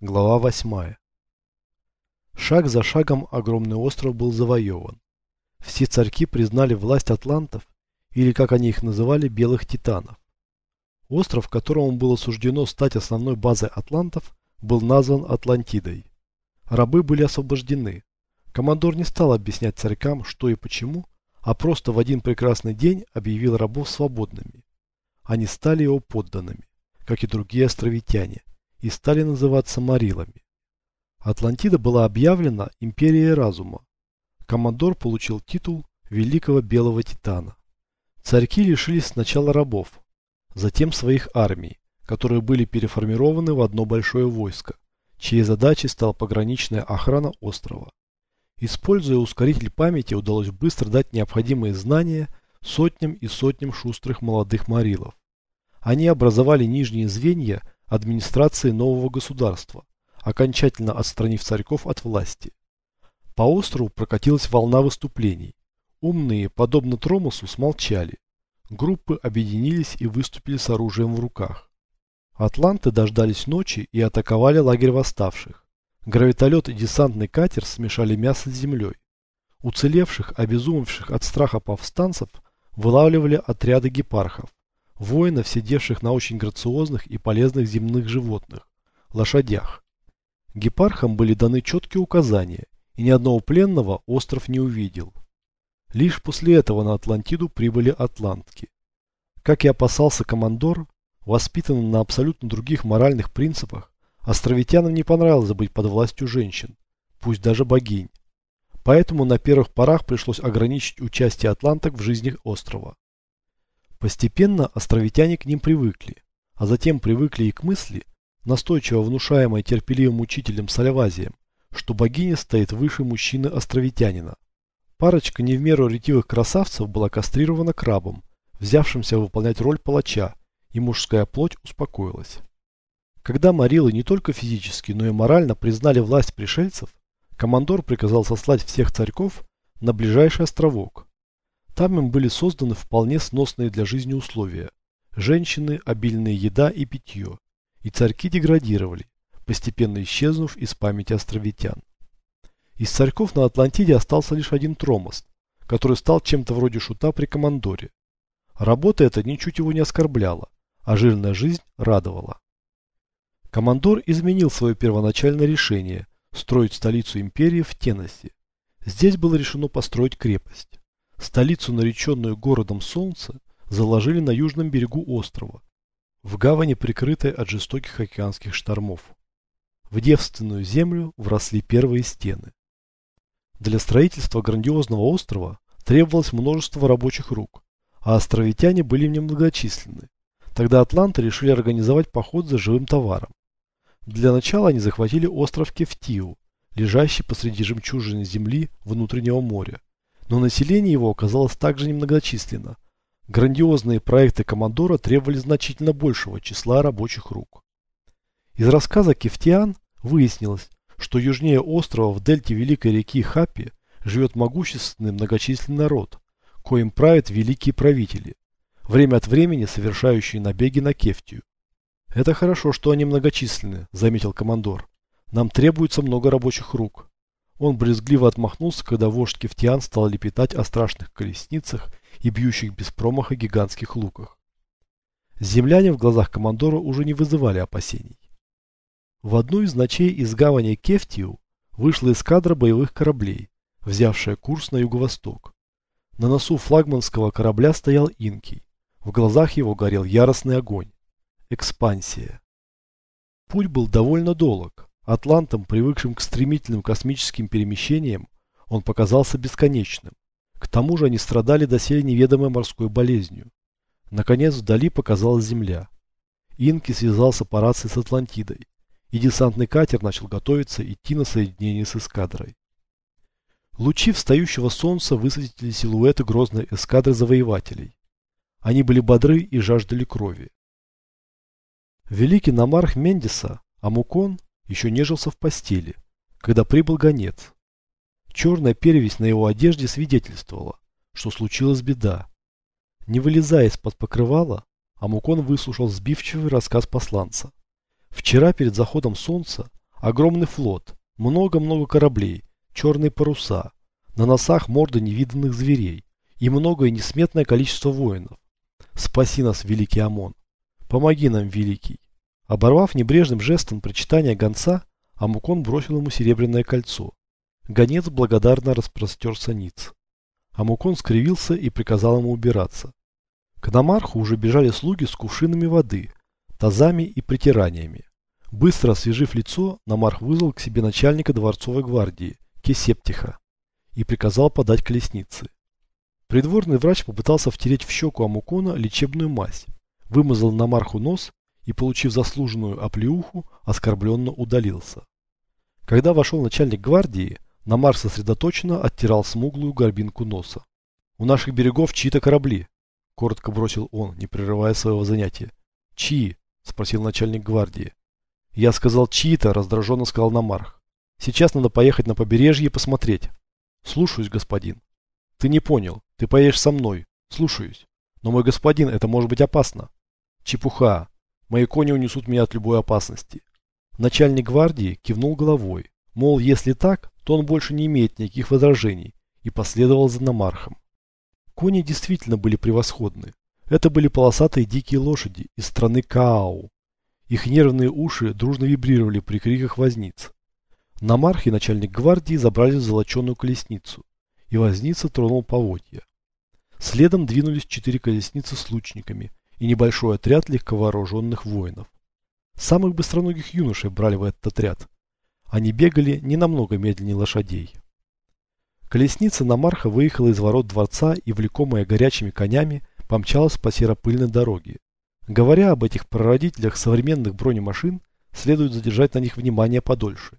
Глава 8. Шаг за шагом огромный остров был завоеван. Все царьки признали власть атлантов, или, как они их называли, белых титанов. Остров, которому было суждено стать основной базой атлантов, был назван Атлантидой. Рабы были освобождены. Командор не стал объяснять царькам, что и почему, а просто в один прекрасный день объявил рабов свободными. Они стали его подданными, как и другие островитяне и стали называться Марилами. Атлантида была объявлена империей разума. Командор получил титул Великого Белого Титана. Царьки лишились сначала рабов, затем своих армий, которые были переформированы в одно большое войско, чьей задачей стала пограничная охрана острова. Используя ускоритель памяти, удалось быстро дать необходимые знания сотням и сотням шустрых молодых марилов. Они образовали нижние звенья администрации нового государства, окончательно отстранив царьков от власти. По острову прокатилась волна выступлений. Умные, подобно Тромусу, смолчали. Группы объединились и выступили с оружием в руках. Атланты дождались ночи и атаковали лагерь восставших. Гравитолет и десантный катер смешали мясо с землей. Уцелевших, обезумевших от страха повстанцев, вылавливали отряды гепархов воинов, сидевших на очень грациозных и полезных земных животных – лошадях. Гепархам были даны четкие указания, и ни одного пленного остров не увидел. Лишь после этого на Атлантиду прибыли атлантки. Как и опасался командор, воспитанный на абсолютно других моральных принципах, островитянам не понравилось быть под властью женщин, пусть даже богинь. Поэтому на первых порах пришлось ограничить участие атланток в жизни острова. Постепенно островитяне к ним привыкли, а затем привыкли и к мысли, настойчиво внушаемой терпеливым учителем Сальвазием, что богиня стоит выше мужчины-островитянина. Парочка не в меру ретивых красавцев была кастрирована крабом, взявшимся выполнять роль палача, и мужская плоть успокоилась. Когда Марилы не только физически, но и морально признали власть пришельцев, командор приказал сослать всех царьков на ближайший островок, там им были созданы вполне сносные для жизни условия. Женщины, обильная еда и питье. И царьки деградировали, постепенно исчезнув из памяти островитян. Из царьков на Атлантиде остался лишь один Тромост, который стал чем-то вроде шута при командоре. Работа эта ничуть его не оскорбляла, а жирная жизнь радовала. Командор изменил свое первоначальное решение строить столицу империи в Теносе. Здесь было решено построить крепость. Столицу, нареченную городом солнца, заложили на южном берегу острова, в гавани, прикрытой от жестоких океанских штормов. В девственную землю вросли первые стены. Для строительства грандиозного острова требовалось множество рабочих рук, а островитяне были немногочисленны. Тогда атланты решили организовать поход за живым товаром. Для начала они захватили остров Кефтиу, лежащий посреди жемчужины земли внутреннего моря, но население его оказалось также немногочисленно. Грандиозные проекты Командора требовали значительно большего числа рабочих рук. Из рассказа Кефтиан выяснилось, что южнее острова в дельте великой реки Хапи живет могущественный многочисленный народ, коим правят великие правители, время от времени совершающие набеги на Кефтию. «Это хорошо, что они многочисленны», – заметил командор. «Нам требуется много рабочих рук. Он брезгливо отмахнулся, когда вождь Кефтиан стал лепетать о страшных колесницах и бьющих без промаха гигантских луках. Земляне в глазах командора уже не вызывали опасений. В одну из ночей из гавани Кефтиу вышла эскадра боевых кораблей, взявшая курс на юго-восток. На носу флагманского корабля стоял Инкий. В глазах его горел яростный огонь. Экспансия. Путь был довольно долг, Атлантам, привыкшим к стремительным космическим перемещениям, он показался бесконечным. К тому же они страдали доселе неведомой морской болезнью. Наконец вдали показалась Земля. Инки связался по рации с Атлантидой, и десантный катер начал готовиться идти на соединение с эскадрой. Лучи встающего солнца высветили силуэты грозной эскадры завоевателей. Они были бодры и жаждали крови. Великий намарх Мендиса, Амукон, еще нежился в постели, когда прибыл гонец. Черная перевесь на его одежде свидетельствовала, что случилась беда. Не вылезая из-под покрывала, Амукон выслушал сбивчивый рассказ посланца. Вчера перед заходом солнца Огромный флот, много-много кораблей, черные паруса, на носах морды невиданных зверей и многое несметное количество воинов. Спаси нас, великий Амон. Помоги нам, великий. Оборвав небрежным жестом прочитания гонца, Амукон бросил ему серебряное кольцо. Гонец благодарно распростерся ниц. Амукон скривился и приказал ему убираться. К Намарху уже бежали слуги с кувшинами воды, тазами и притираниями. Быстро освежив лицо, Намарх вызвал к себе начальника дворцовой гвардии, Кесептиха, и приказал подать колесницы. Придворный врач попытался втереть в щеку Амукона лечебную мазь, вымазал Намарху нос и, получив заслуженную оплеуху, оскорбленно удалился. Когда вошел начальник гвардии, Намар сосредоточенно оттирал смуглую горбинку носа. «У наших берегов чьи-то корабли», – коротко бросил он, не прерывая своего занятия. «Чьи?» – спросил начальник гвардии. «Я сказал чьи-то», – раздраженно сказал Намарх. «Сейчас надо поехать на побережье и посмотреть». «Слушаюсь, господин». «Ты не понял. Ты поедешь со мной. Слушаюсь. Но, мой господин, это может быть опасно». «Чепуха. Мои кони унесут меня от любой опасности». Начальник гвардии кивнул головой. Мол, если так, то он больше не имеет никаких возражений, и последовал за Намархом. Кони действительно были превосходны. Это были полосатые дикие лошади из страны Каау. Их нервные уши дружно вибрировали при криках возниц. Намарх и начальник гвардии забрали в золоченую колесницу, и возница тронул поводья. Следом двинулись четыре колесницы с лучниками и небольшой отряд легковооруженных воинов. Самых быстроногих юношей брали в этот отряд. Они бегали не намного медленнее лошадей. Колесница Намарха выехала из ворот дворца и, влекомая горячими конями, помчалась по серопыльной дороге. Говоря об этих прародителях современных бронемашин, следует задержать на них внимание подольше.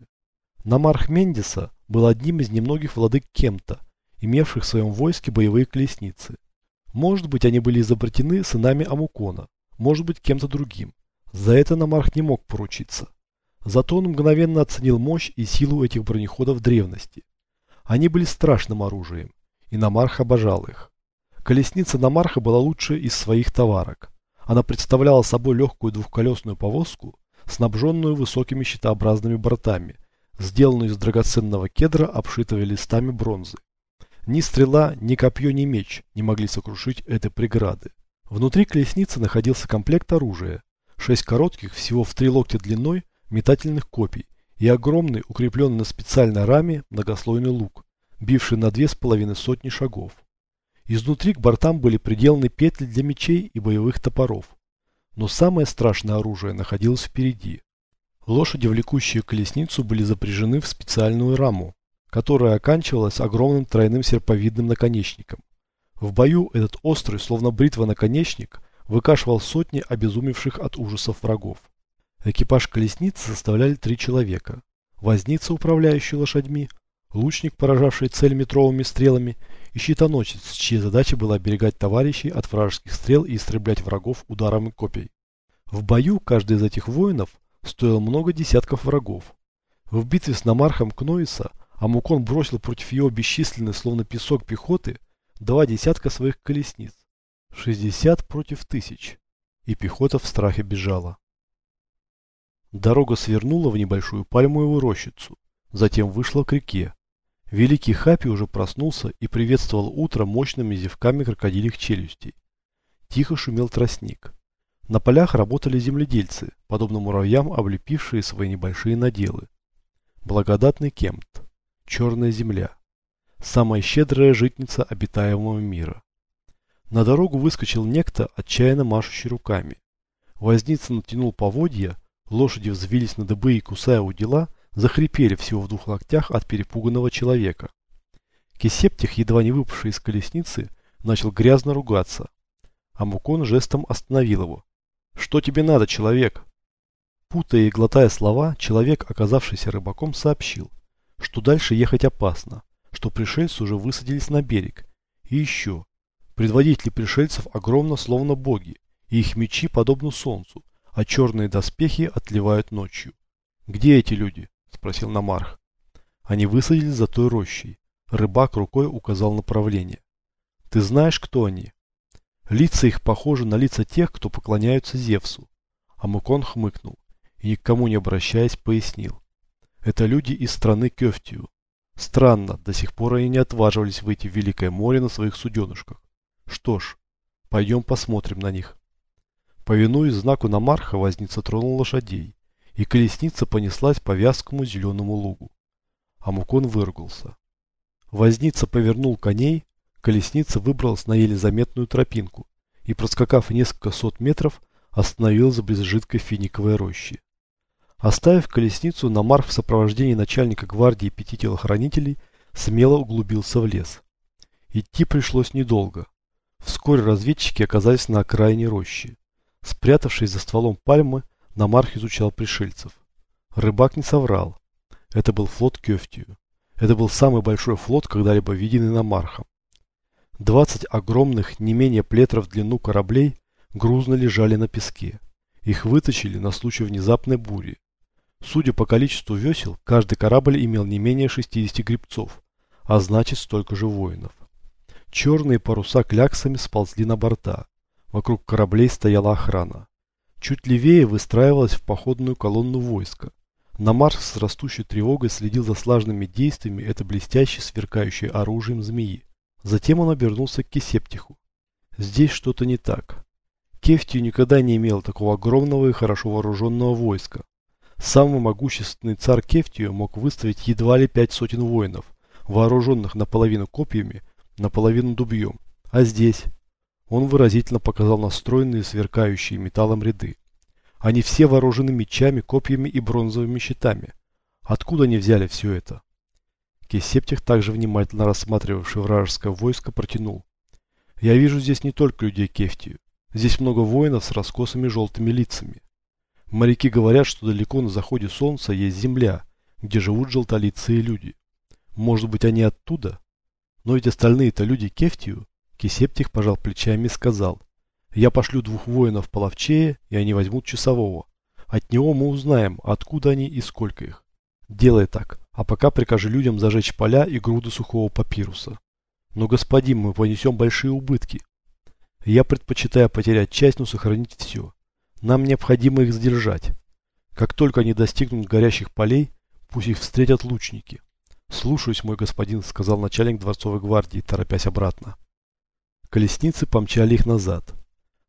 Намарх Мендиса был одним из немногих владык Кемта, имевших в своем войске боевые колесницы. Может быть, они были изобретены сынами Амукона, может быть, кем-то другим. За это Намарх не мог поручиться. Зато он мгновенно оценил мощь и силу этих бронеходов древности. Они были страшным оружием, и Намарх обожал их. Колесница Намарха была лучшей из своих товарок. Она представляла собой легкую двухколесную повозку, снабженную высокими щитообразными бортами, сделанную из драгоценного кедра, обшитого листами бронзы. Ни стрела, ни копье, ни меч не могли сокрушить этой преграды. Внутри колесницы находился комплект оружия, шесть коротких, всего в три локтя длиной, метательных копий и огромный, укрепленный на специальной раме, многослойный лук, бивший на две с половиной сотни шагов. Изнутри к бортам были приделаны петли для мечей и боевых топоров. Но самое страшное оружие находилось впереди. Лошади, влекущие колесницу, были запряжены в специальную раму, которая оканчивалась огромным тройным серповидным наконечником. В бою этот острый, словно бритва наконечник, выкашивал сотни обезумевших от ужасов врагов. Экипаж колесницы составляли три человека. Возница, управляющий лошадьми, лучник, поражавший цель метровыми стрелами, и щитоносец, чья задача была оберегать товарищей от вражеских стрел и истреблять врагов ударами копий. В бою каждый из этих воинов стоил много десятков врагов. В битве с Намархом Кноиса Амукон бросил против его бесчисленной, словно песок пехоты, два десятка своих колесниц. 60 против тысяч. И пехота в страхе бежала. Дорога свернула в небольшую пальмовую рощицу, затем вышла к реке. Великий Хапи уже проснулся и приветствовал утро мощными зевками крокодилих челюстей. Тихо шумел тростник. На полях работали земледельцы, подобно муравьям, облепившие свои небольшие наделы. Благодатный Кемт. Черная земля. Самая щедрая житница обитаемого мира. На дорогу выскочил некто, отчаянно машущий руками. Возница натянул поводья, Лошади взвились на дыбы и, кусая у дела, захрипели всего в двух локтях от перепуганного человека. Кисептих, едва не выпавший из колесницы, начал грязно ругаться. А Мукон жестом остановил его. «Что тебе надо, человек?» Путая и глотая слова, человек, оказавшийся рыбаком, сообщил, что дальше ехать опасно, что пришельцы уже высадились на берег. И еще, предводители пришельцев огромно словно боги, и их мечи подобны солнцу, а черные доспехи отливают ночью. «Где эти люди?» – спросил Намарх. Они высадились за той рощей. Рыбак рукой указал направление. «Ты знаешь, кто они?» Лица их похожи на лица тех, кто поклоняются Зевсу. Амукон хмыкнул и, никому не обращаясь, пояснил. Это люди из страны Кёфтию. Странно, до сих пор они не отваживались выйти в Великое море на своих суденышках. Что ж, пойдем посмотрим на них. Повинуясь знаку Намарха, возница тронул лошадей, и колесница понеслась по вязкому зеленому лугу. Амукон выругался. Возница повернул коней, колесница выбралась на еле заметную тропинку и, проскакав несколько сот метров, остановилась близ жидкой финиковой рощи. Оставив колесницу, Намар в сопровождении начальника гвардии пяти телохранителей смело углубился в лес. Идти пришлось недолго. Вскоре разведчики оказались на окраине рощи. Спрятавшись за стволом пальмы, Намарх изучал пришельцев. Рыбак не соврал. Это был флот Кёфтию. Это был самый большой флот, когда-либо виденный Намархом. Двадцать огромных, не менее плетров в длину кораблей грузно лежали на песке. Их вытащили на случай внезапной бури. Судя по количеству весел, каждый корабль имел не менее 60 грибцов, а значит столько же воинов. Черные паруса кляксами сползли на борта. Вокруг кораблей стояла охрана. Чуть левее выстраивалась в походную колонну войска. На Марс с растущей тревогой следил за слаженными действиями это блестяще сверкающее оружием змеи. Затем он обернулся к Кисептиху. Здесь что-то не так. Кефтию никогда не имел такого огромного и хорошо вооруженного войска. Самый могущественный царь Кефтию мог выставить едва ли пять сотен воинов, вооруженных наполовину копьями, наполовину дубьем. А здесь? Он выразительно показал настроенные сверкающие металлом ряды. Они все вооружены мечами, копьями и бронзовыми щитами. Откуда они взяли все это? Кесептих, также внимательно рассматривавший вражеское войско, протянул. Я вижу здесь не только людей Кефтию. Здесь много воинов с раскосыми желтыми лицами. Моряки говорят, что далеко на заходе солнца есть земля, где живут желтолицые люди. Может быть, они оттуда? Но ведь остальные-то люди Кефтию. Кисептих пожал плечами и сказал. Я пошлю двух воинов половчее, и они возьмут часового. От него мы узнаем, откуда они и сколько их. Делай так, а пока прикажи людям зажечь поля и груды сухого папируса. Но, господин, мы понесем большие убытки. Я предпочитаю потерять часть, но сохранить все. Нам необходимо их сдержать. Как только они достигнут горящих полей, пусть их встретят лучники. Слушаюсь, мой господин, сказал начальник дворцовой гвардии, торопясь обратно. Колесницы помчали их назад.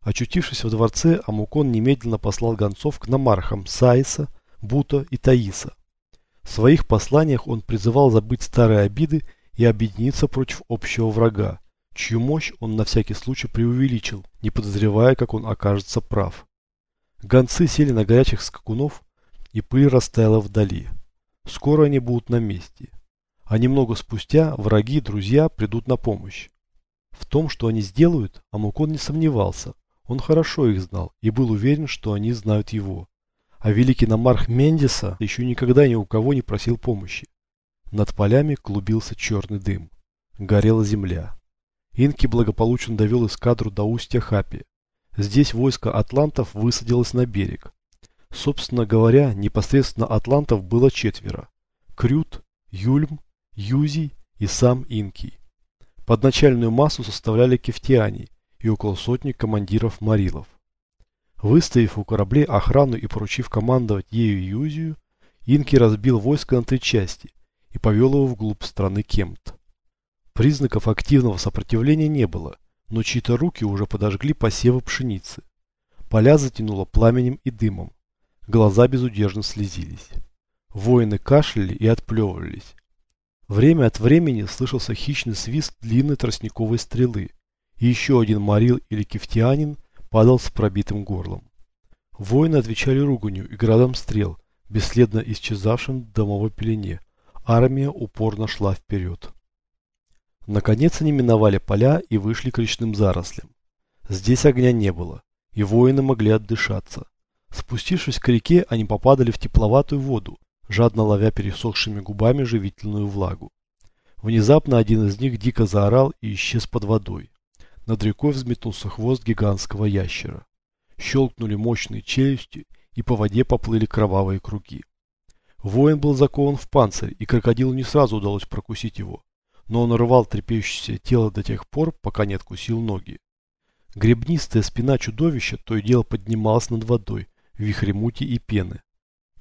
Очутившись во дворце, Амукон немедленно послал гонцов к намархам Саиса, Бута и Таиса. В своих посланиях он призывал забыть старые обиды и объединиться против общего врага, чью мощь он на всякий случай преувеличил, не подозревая, как он окажется прав. Гонцы сели на горячих скакунов, и пыль растаяла вдали. Скоро они будут на месте. А немного спустя враги и друзья придут на помощь. В том, что они сделают, Амукон не сомневался. Он хорошо их знал и был уверен, что они знают его. А великий Намарх Мендиса еще никогда ни у кого не просил помощи. Над полями клубился черный дым. Горела земля. Инки благополучно довел эскадру до устья Хапи. Здесь войско атлантов высадилось на берег. Собственно говоря, непосредственно атлантов было четверо. Крют, Юльм, Юзий и сам Инкий. Подначальную массу составляли кефтиане и около сотни командиров Марилов. Выставив у кораблей охрану и поручив командовать ею Юзию, Инки разбил войско на три части и повел его вглубь страны Кемт. Признаков активного сопротивления не было – но чьи-то руки уже подожгли посевы пшеницы. Поля затянуло пламенем и дымом. Глаза безудержно слезились. Воины кашляли и отплевывались. Время от времени слышался хищный свист длинной тростниковой стрелы, и еще один морил или кефтианин падал с пробитым горлом. Воины отвечали руганью и градом стрел, бесследно исчезавшим в домовой пелене. Армия упорно шла вперед. Наконец они миновали поля и вышли к речным зарослям. Здесь огня не было, и воины могли отдышаться. Спустившись к реке, они попадали в тепловатую воду, жадно ловя пересохшими губами живительную влагу. Внезапно один из них дико заорал и исчез под водой. Над рекой взметнулся хвост гигантского ящера. Щелкнули мощные челюсти, и по воде поплыли кровавые круги. Воин был закован в панцирь, и крокодилу не сразу удалось прокусить его но он рвал трепещущееся тело до тех пор, пока не откусил ноги. Гребнистая спина чудовища то и дело поднималась над водой, в вихре и пены.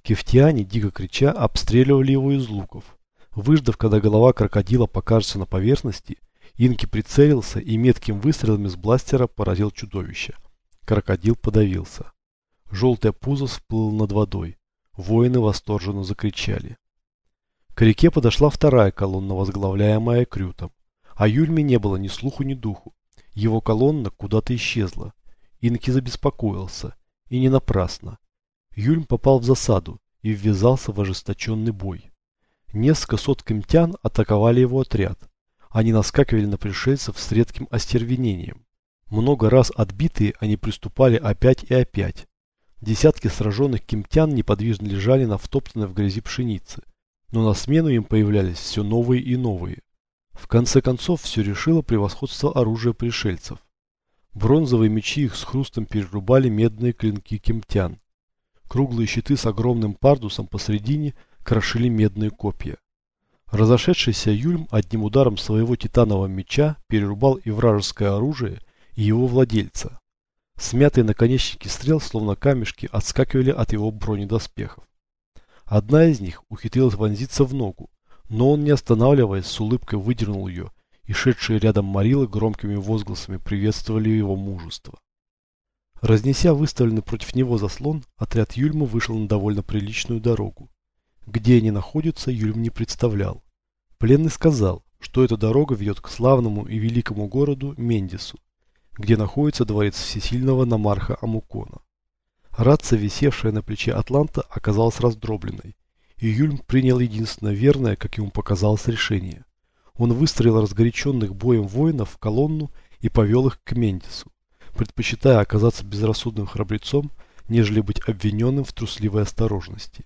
Кефтиане, дико крича, обстреливали его из луков. Выждав, когда голова крокодила покажется на поверхности, Инки прицелился и метким выстрелом из бластера поразил чудовище. Крокодил подавился. Желтое пузо всплыло над водой. Воины восторженно закричали. К реке подошла вторая колонна, возглавляемая Крютом. А Юльме не было ни слуху, ни духу. Его колонна куда-то исчезла. Инки забеспокоился. И не напрасно. Юльм попал в засаду и ввязался в ожесточенный бой. Несколько сот кемтян атаковали его отряд. Они наскакивали на пришельцев с редким остервенением. Много раз отбитые, они приступали опять и опять. Десятки сраженных кемтян неподвижно лежали на втоптанной в грязи пшенице, но на смену им появлялись все новые и новые. В конце концов, все решило превосходство оружия пришельцев. Бронзовые мечи их с хрустом перерубали медные клинки кемтян. Круглые щиты с огромным пардусом посредине крошили медные копья. Разошедшийся Юльм одним ударом своего титанового меча перерубал и вражеское оружие, и его владельца. Смятые наконечники стрел, словно камешки, отскакивали от его бронедоспехов. Одна из них ухитрилась вонзиться в ногу, но он, не останавливаясь, с улыбкой выдернул ее, и шедшие рядом Марилы громкими возгласами приветствовали его мужество. Разнеся выставленный против него заслон, отряд Юльма вышел на довольно приличную дорогу. Где они находятся, Юльм не представлял. Пленный сказал, что эта дорога ведет к славному и великому городу Мендису, где находится дворец всесильного намарха Амукона. Рация, висевшая на плече Атланта, оказалась раздробленной, и Юльм принял единственное верное, как ему показалось, решение. Он выстроил разгоряченных боем воинов в колонну и повел их к Мендису, предпочитая оказаться безрассудным храбрецом, нежели быть обвиненным в трусливой осторожности.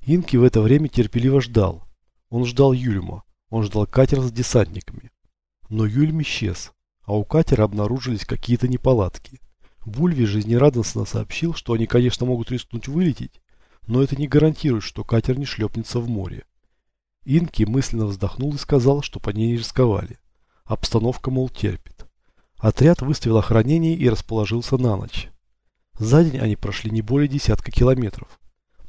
Инки в это время терпеливо ждал. Он ждал Юльма, он ждал катер с десантниками. Но Юльм исчез, а у катера обнаружились какие-то неполадки. Бульви жизнерадостно сообщил, что они, конечно, могут рискнуть вылететь, но это не гарантирует, что катер не шлепнется в море. Инки мысленно вздохнул и сказал, что по ней не рисковали. Обстановка, мол, терпит. Отряд выставил охранение и расположился на ночь. За день они прошли не более десятка километров.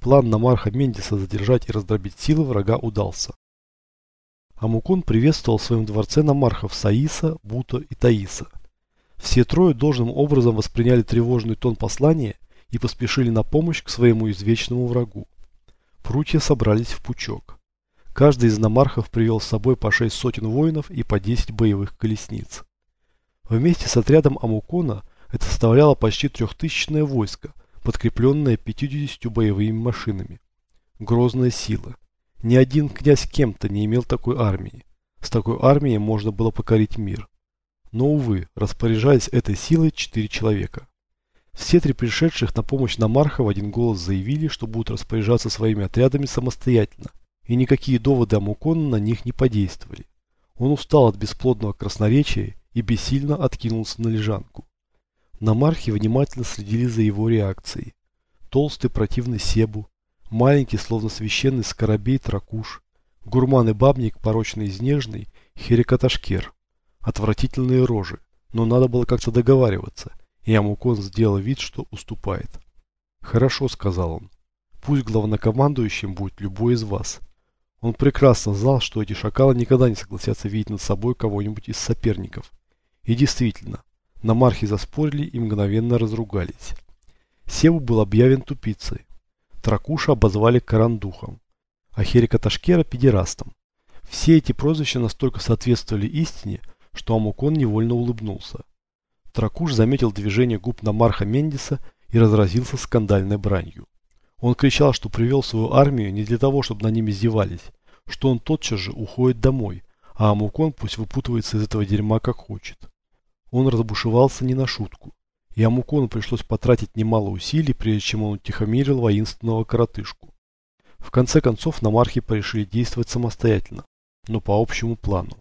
План Намарха Мендиса задержать и раздробить силы врага удался. Амукон приветствовал в своем дворце Намархов Саиса, Бута и Таиса. Все трое должным образом восприняли тревожный тон послания и поспешили на помощь к своему извечному врагу. Прутья собрались в пучок. Каждый из намархов привел с собой по шесть сотен воинов и по десять боевых колесниц. Вместе с отрядом Амукона это составляло почти трехтысячное войско, подкрепленное 50 боевыми машинами. Грозная сила. Ни один князь кем-то не имел такой армии. С такой армией можно было покорить мир. Но, увы, распоряжались этой силой четыре человека. Все три пришедших на помощь Намарха в один голос заявили, что будут распоряжаться своими отрядами самостоятельно, и никакие доводы Амукона на них не подействовали. Он устал от бесплодного красноречия и бессильно откинулся на лежанку. Намархи внимательно следили за его реакцией. Толстый противный Себу, маленький, словно священный скоробей Тракуш, гурман и бабник, порочный изнежный, Херикаташкер. Отвратительные рожи, но надо было как-то договариваться – и Амукон сделал вид, что уступает. «Хорошо», — сказал он. «Пусть главнокомандующим будет любой из вас». Он прекрасно знал, что эти шакалы никогда не согласятся видеть над собой кого-нибудь из соперников. И действительно, на Мархе заспорили и мгновенно разругались. Севу был объявлен тупицей. Тракуша обозвали карандухом, а Херика Ташкера педерастом. Все эти прозвища настолько соответствовали истине, что Амукон невольно улыбнулся. Тракуш заметил движение губ Намарха Мендиса и разразился скандальной бранью. Он кричал, что привел свою армию не для того, чтобы на ними издевались, что он тотчас же уходит домой, а Амукон пусть выпутывается из этого дерьма как хочет. Он разбушевался не на шутку, и Амукону пришлось потратить немало усилий, прежде чем он утихомирил воинственного коротышку. В конце концов, намархи порешили действовать самостоятельно, но по общему плану.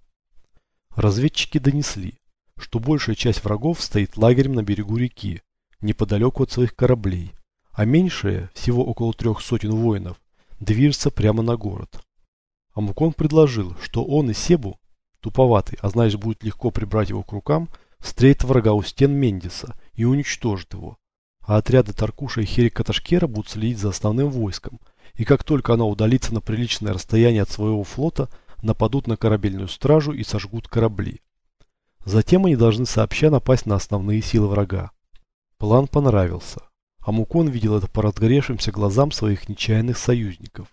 Разведчики донесли, что большая часть врагов стоит лагерем на берегу реки, неподалеку от своих кораблей, а меньшая, всего около трех сотен воинов, движется прямо на город. Амукон предложил, что он и Себу, туповатый, а значит будет легко прибрать его к рукам, встретит врага у стен Мендиса и уничтожит его. а отряды Таркуша и Херикаташкера будут следить за основным войском, и как только оно удалится на приличное расстояние от своего флота, нападут на корабельную стражу и сожгут корабли. Затем они должны сообща напасть на основные силы врага. План понравился. Амукон видел это по разгоревшимся глазам своих нечаянных союзников.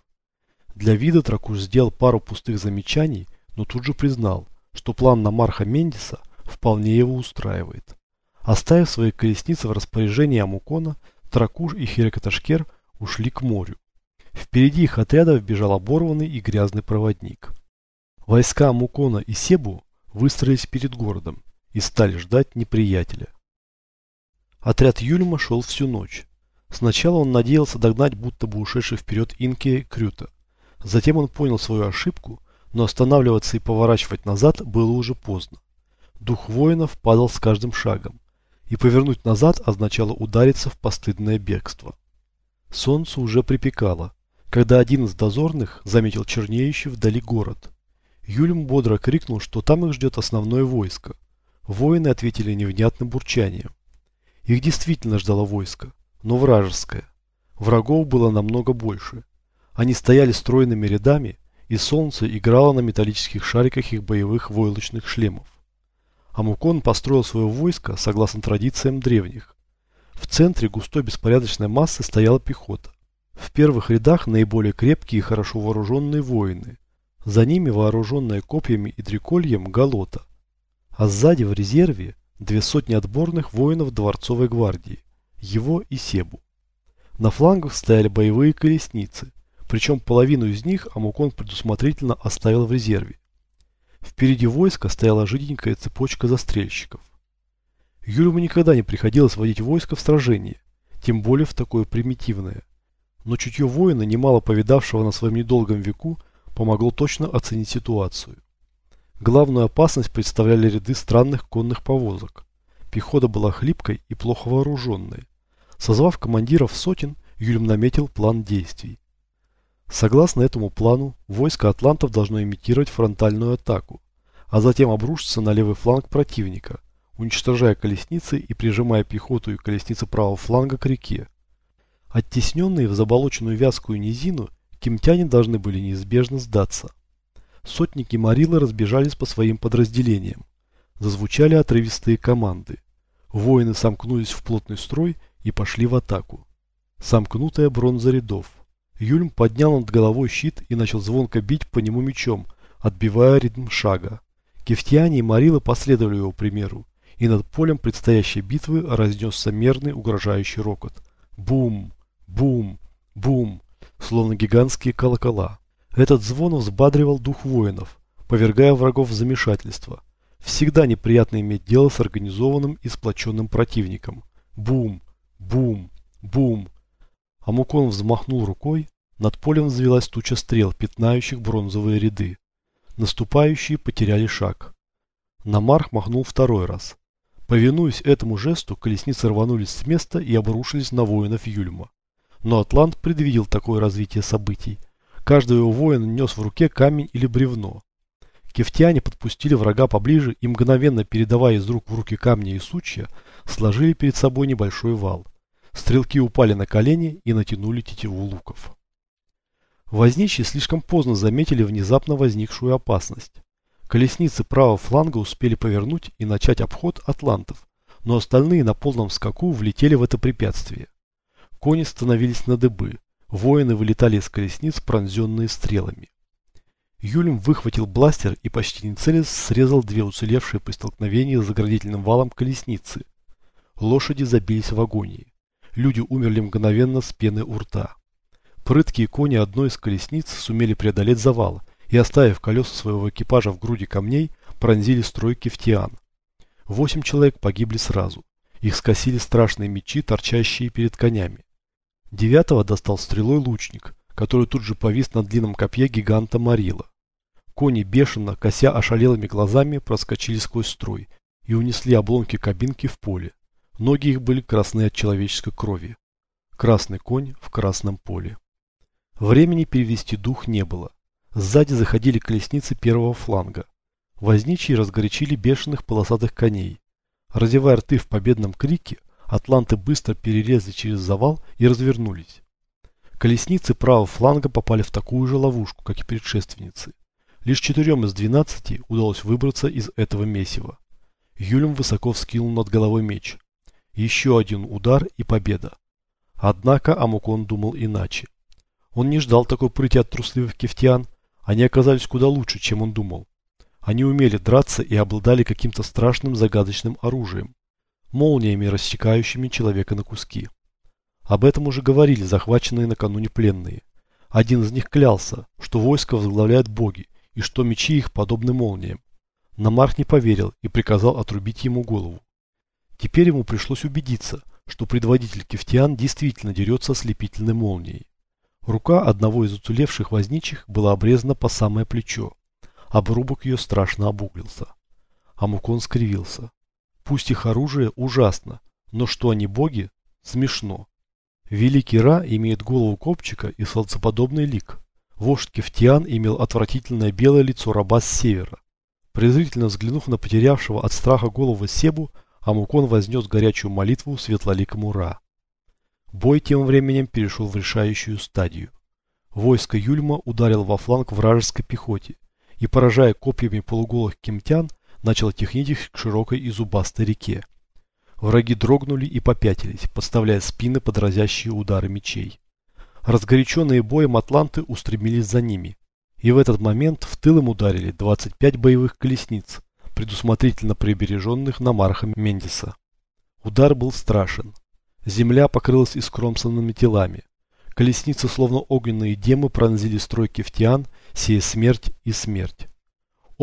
Для вида Тракуш сделал пару пустых замечаний, но тут же признал, что план на Марха Мендиса вполне его устраивает. Оставив свои колесницы в распоряжении Амукона, Тракуш и Херекаташкер ушли к морю. Впереди их отрядов бежал оборванный и грязный проводник. Войска Амукона и Себу выстроились перед городом и стали ждать неприятеля. Отряд Юльма шел всю ночь. Сначала он надеялся догнать будто бы ушедший вперед Инки Крюта. Затем он понял свою ошибку, но останавливаться и поворачивать назад было уже поздно. Дух воинов падал с каждым шагом и повернуть назад означало удариться в постыдное бегство. Солнце уже припекало, когда один из дозорных заметил чернеющий вдали город. Юльм бодро крикнул, что там их ждет основное войско. Воины ответили невнятным бурчанием. Их действительно ждало войско, но вражеское. Врагов было намного больше. Они стояли стройными рядами, и солнце играло на металлических шариках их боевых войлочных шлемов. Амукон построил свое войско согласно традициям древних. В центре густой беспорядочной массы стояла пехота. В первых рядах наиболее крепкие и хорошо вооруженные воины. За ними вооруженные копьями и дрекольем галота. А сзади в резерве две сотни отборных воинов Дворцовой гвардии, его и Себу. На флангах стояли боевые колесницы, причем половину из них Амукон предусмотрительно оставил в резерве. Впереди войска стояла жиденькая цепочка застрельщиков. Юрьму никогда не приходилось водить войско в сражение, тем более в такое примитивное. Но чутье воина, немало повидавшего на своем недолгом веку, помогло точно оценить ситуацию. Главную опасность представляли ряды странных конных повозок. Пехота была хлипкой и плохо вооруженной. Созвав командиров сотен, Юльм наметил план действий. Согласно этому плану, войско атлантов должно имитировать фронтальную атаку, а затем обрушиться на левый фланг противника, уничтожая колесницы и прижимая пехоту и колесницы правого фланга к реке. Оттесненные в заболоченную вязкую низину, кемтяне должны были неизбежно сдаться. Сотники Марилы разбежались по своим подразделениям. Зазвучали отрывистые команды. Воины сомкнулись в плотный строй и пошли в атаку. Сомкнутая бронза рядов. Юльм поднял над головой щит и начал звонко бить по нему мечом, отбивая ритм шага. Кефтиане и Марила последовали его примеру, и над полем предстоящей битвы разнесся мерный угрожающий рокот. Бум! Бум! Бум! Словно гигантские колокола. Этот звон взбадривал дух воинов, повергая врагов в замешательство. Всегда неприятно иметь дело с организованным и сплоченным противником. Бум! Бум! Бум! Амукон взмахнул рукой, над полем взвелась туча стрел, пятнающих бронзовые ряды. Наступающие потеряли шаг. Намарх махнул второй раз. Повинуясь этому жесту, колесницы рванулись с места и обрушились на воинов Юльма. Но Атлант предвидел такое развитие событий. Каждый его воин нес в руке камень или бревно. Кефтяне подпустили врага поближе и, мгновенно передавая из рук в руки камни и сучья, сложили перед собой небольшой вал. Стрелки упали на колени и натянули тетиву луков. Возничие слишком поздно заметили внезапно возникшую опасность. Колесницы правого фланга успели повернуть и начать обход атлантов, но остальные на полном скаку влетели в это препятствие. Кони становились на дыбы, воины вылетали из колесниц, пронзенные стрелами. Юлем выхватил бластер и почти не целясь срезал две уцелевшие при столкновении с заградительным валом колесницы. Лошади забились в агонии. Люди умерли мгновенно с пены у рта. Прыткие кони одной из колесниц сумели преодолеть завал и, оставив колеса своего экипажа в груди камней, пронзили строй кефтиан. Восемь человек погибли сразу. Их скосили страшные мечи, торчащие перед конями. Девятого достал стрелой лучник, который тут же повис на длинном копье гиганта Марила. Кони бешено, кося ошалелыми глазами, проскочили сквозь строй и унесли обломки кабинки в поле. Ноги их были красны от человеческой крови. Красный конь в красном поле. Времени перевести дух не было. Сзади заходили колесницы первого фланга. Возничие разгорячили бешеных полосатых коней. Разевая рты в победном крике, Атланты быстро перелезли через завал и развернулись. Колесницы правого фланга попали в такую же ловушку, как и предшественницы. Лишь четырем из двенадцати удалось выбраться из этого месива. Юлем высоко вскинул над головой меч. Еще один удар и победа. Однако Амукон думал иначе. Он не ждал такой прыти от трусливых кефтиан, они оказались куда лучше, чем он думал. Они умели драться и обладали каким-то страшным загадочным оружием, молниями, рассекающими человека на куски. Об этом уже говорили захваченные накануне пленные. Один из них клялся, что войско возглавляют боги и что мечи их подобны молниям. Намарх не поверил и приказал отрубить ему голову. Теперь ему пришлось убедиться, что предводитель кефтиан действительно дерется ослепительной молнией. Рука одного из уцелевших возничих была обрезана по самое плечо. Обрубок ее страшно обуглился. Амукон скривился. Пусть их оружие ужасно, но что они боги, смешно. Великий Ра имеет голову копчика и солнцеподобный лик. Вождь Кефтиан имел отвратительное белое лицо раба с севера. Презрительно взглянув на потерявшего от страха голову Себу, Амукон вознес горячую молитву светлоликому Ра. Бой тем временем перешел в решающую стадию. Войско Юльма ударил во фланг вражеской пехоте и, поражая копьями полуголых кемтян, начал технить их к широкой и зубастой реке. Враги дрогнули и попятились, подставляя спины под разящие удары мечей. Разгоряченные боем атланты устремились за ними. И в этот момент в тыл им ударили 25 боевых колесниц, предусмотрительно прибереженных Намархом Мендиса. Удар был страшен. Земля покрылась искромсанными телами. Колесницы, словно огненные демы, пронзили строй кефтиан, сея смерть и смерть.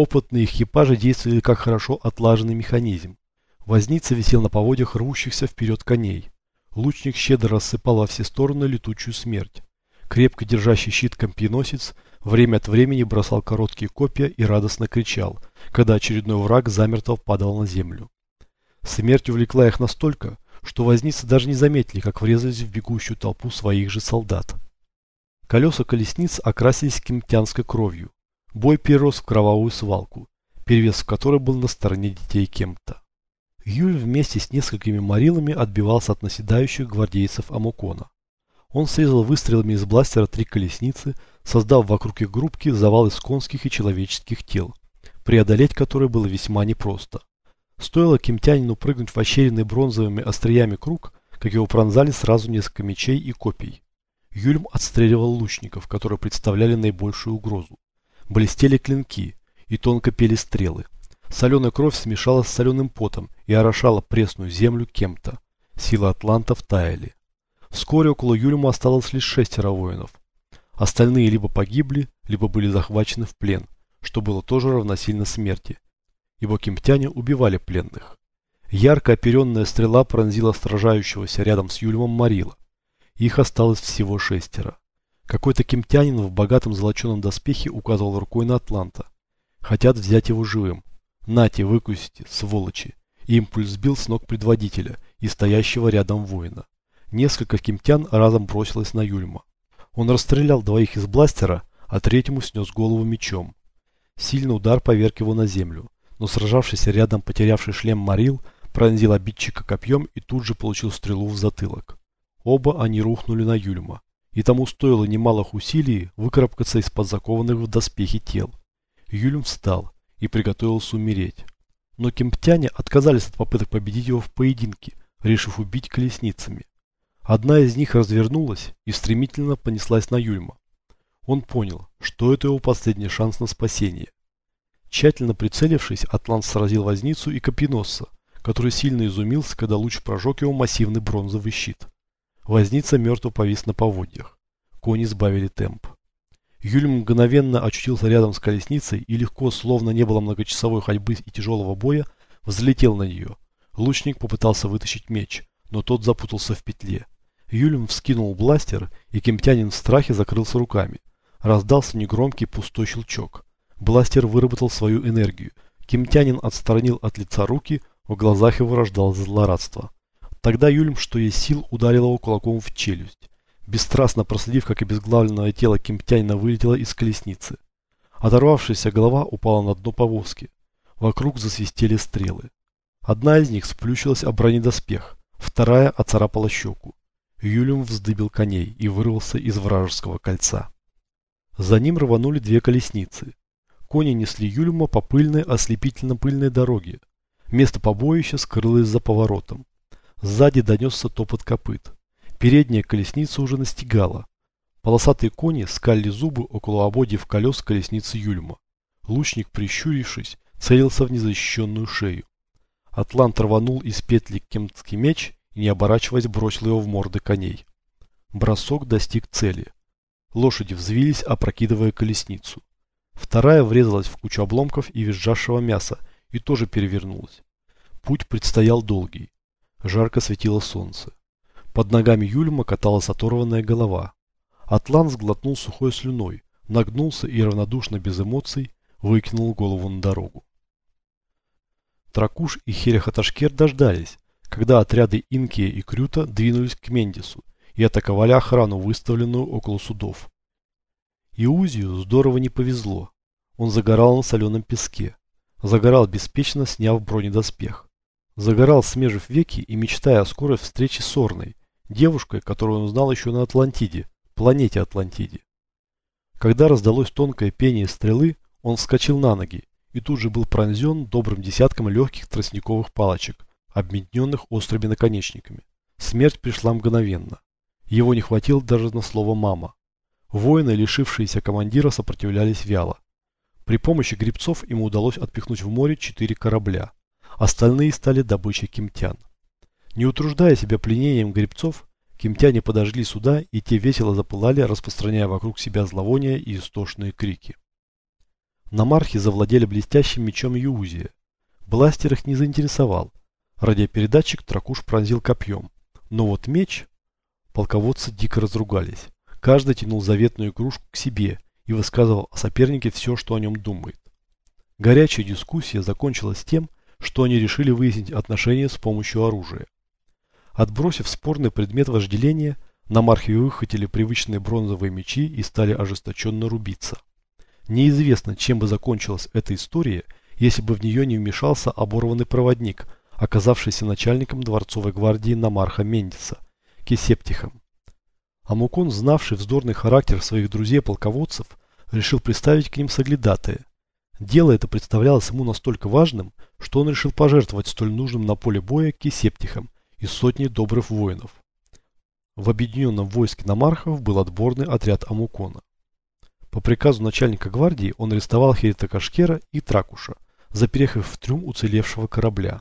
Опытные экипажи действовали как хорошо отлаженный механизм. Возница висел на поводьях рвущихся вперед коней. Лучник щедро рассыпал во все стороны летучую смерть. Крепко держащий щит компьеносец время от времени бросал короткие копья и радостно кричал, когда очередной враг замертво падал на землю. Смерть увлекла их настолько, что возницы даже не заметили, как врезались в бегущую толпу своих же солдат. Колеса колесниц окрасились кемтянской кровью. Бой перерос в кровавую свалку, перевес в которой был на стороне детей Кемта. Юль вместе с несколькими морилами отбивался от наседающих гвардейцев Амукона. Он срезал выстрелами из бластера три колесницы, создав вокруг их группки завал из конских и человеческих тел, преодолеть которые было весьма непросто. Стоило кемтянину прыгнуть в ощеренный бронзовыми остриями круг, как его пронзали сразу несколько мечей и копий. Юльм отстреливал лучников, которые представляли наибольшую угрозу. Блестели клинки и тонко пели стрелы. Соленая кровь смешалась с соленым потом и орошала пресную землю кем-то. Силы атлантов таяли. Вскоре около Юльма осталось лишь шестеро воинов. Остальные либо погибли, либо были захвачены в плен, что было тоже равносильно смерти, ибо кемптяне убивали пленных. Ярко оперенная стрела пронзила сражающегося рядом с Юльмом Марила. Их осталось всего шестеро. Какой-то кемтянин в богатом золоченом доспехе указывал рукой на Атланта. Хотят взять его живым. Нате, выкусите, сволочи. Импульс сбил с ног предводителя и стоящего рядом воина. Несколько кемтян разом бросилось на Юльма. Он расстрелял двоих из бластера, а третьему снес голову мечом. Сильный удар поверг его на землю но сражавшийся рядом потерявший шлем Марил пронзил обидчика копьем и тут же получил стрелу в затылок. Оба они рухнули на Юльма, и тому стоило немалых усилий выкарабкаться из-под закованных в доспехи тел. Юльм встал и приготовился умереть. Но кемптяне отказались от попыток победить его в поединке, решив убить колесницами. Одна из них развернулась и стремительно понеслась на Юльма. Он понял, что это его последний шанс на спасение. Тщательно прицелившись, Атлант сразил возницу и копьеносца, который сильно изумился, когда луч прожег его массивный бронзовый щит. Возница мертво повис на поводьях. Кони сбавили темп. Юль мгновенно очутился рядом с колесницей и легко, словно не было многочасовой ходьбы и тяжелого боя, взлетел на нее. Лучник попытался вытащить меч, но тот запутался в петле. Юльм вскинул бластер, и кемтянин в страхе закрылся руками. Раздался негромкий пустой щелчок. Бластер выработал свою энергию. Кимтянин отстранил от лица руки, в глазах его рождалось злорадство. Тогда Юльм, что есть сил, ударил его кулаком в челюсть. Бесстрастно проследив, как обезглавленное тело Кимтянина вылетело из колесницы. Оторвавшаяся голова упала на дно повозки. Вокруг засвистели стрелы. Одна из них сплющилась об бронедоспех, Вторая оцарапала щеку. Юлиум вздыбил коней и вырвался из вражеского кольца. За ним рванули две колесницы. Кони несли Юлиума по пыльной, ослепительно-пыльной дороге. Место побоища скрылось за поворотом. Сзади донесся топот копыт. Передняя колесница уже настигала. Полосатые кони скалили зубы около ободьев колес колесницы Юльма. Лучник, прищурившись, целился в незащищенную шею. Атлант рванул из петли кемтский меч и, не оборачиваясь, бросил его в морды коней. Бросок достиг цели. Лошади взвились, опрокидывая колесницу. Вторая врезалась в кучу обломков и визжавшего мяса и тоже перевернулась. Путь предстоял долгий. Жарко светило солнце. Под ногами Юльма каталась оторванная голова. Атлант сглотнул сухой слюной, нагнулся и равнодушно без эмоций выкинул голову на дорогу. Тракуш и Херехаташкер дождались, когда отряды Инкия и Крюта двинулись к Мендису и атаковали охрану, выставленную около судов. Иузию здорово не повезло. Он загорал на соленом песке. Загорал беспечно, сняв бронедоспех. Загорал, смежив веки и мечтая о скорой встрече с Орной, девушкой, которую он знал еще на Атлантиде, планете Атлантиде. Когда раздалось тонкое пение стрелы, он вскочил на ноги и тут же был пронзен добрым десятком легких тростниковых палочек, обметненных острыми наконечниками. Смерть пришла мгновенно. Его не хватило даже на слово «мама». Воины, лишившиеся командира, сопротивлялись вяло. При помощи грибцов ему удалось отпихнуть в море четыре корабля. Остальные стали добычей кемтян. Не утруждая себя пленением грибцов, кемтяне подожгли суда, и те весело запылали, распространяя вокруг себя зловония и истошные крики. Намархи завладели блестящим мечом Юузия. Бластер их не заинтересовал. Радиопередатчик Тракуш пронзил копьем. Но вот меч... Полководцы дико разругались. Каждый тянул заветную игрушку к себе и высказывал о сопернике все, что о нем думает. Горячая дискуссия закончилась тем, что они решили выяснить отношения с помощью оружия. Отбросив спорный предмет вожделения, намархи выхватили привычные бронзовые мечи и стали ожесточенно рубиться. Неизвестно, чем бы закончилась эта история, если бы в нее не вмешался оборванный проводник, оказавшийся начальником дворцовой гвардии Намарха Мендиса, Кесептихом. Амукон, знавший вздорный характер своих друзей-полководцев, решил приставить к ним соглядатые. Дело это представлялось ему настолько важным, что он решил пожертвовать столь нужным на поле боя Кесептихом и сотней добрых воинов. В объединенном войске Намархов был отборный отряд Амукона. По приказу начальника гвардии он арестовал Херита Кашкера и Тракуша, заперев их в трюм уцелевшего корабля.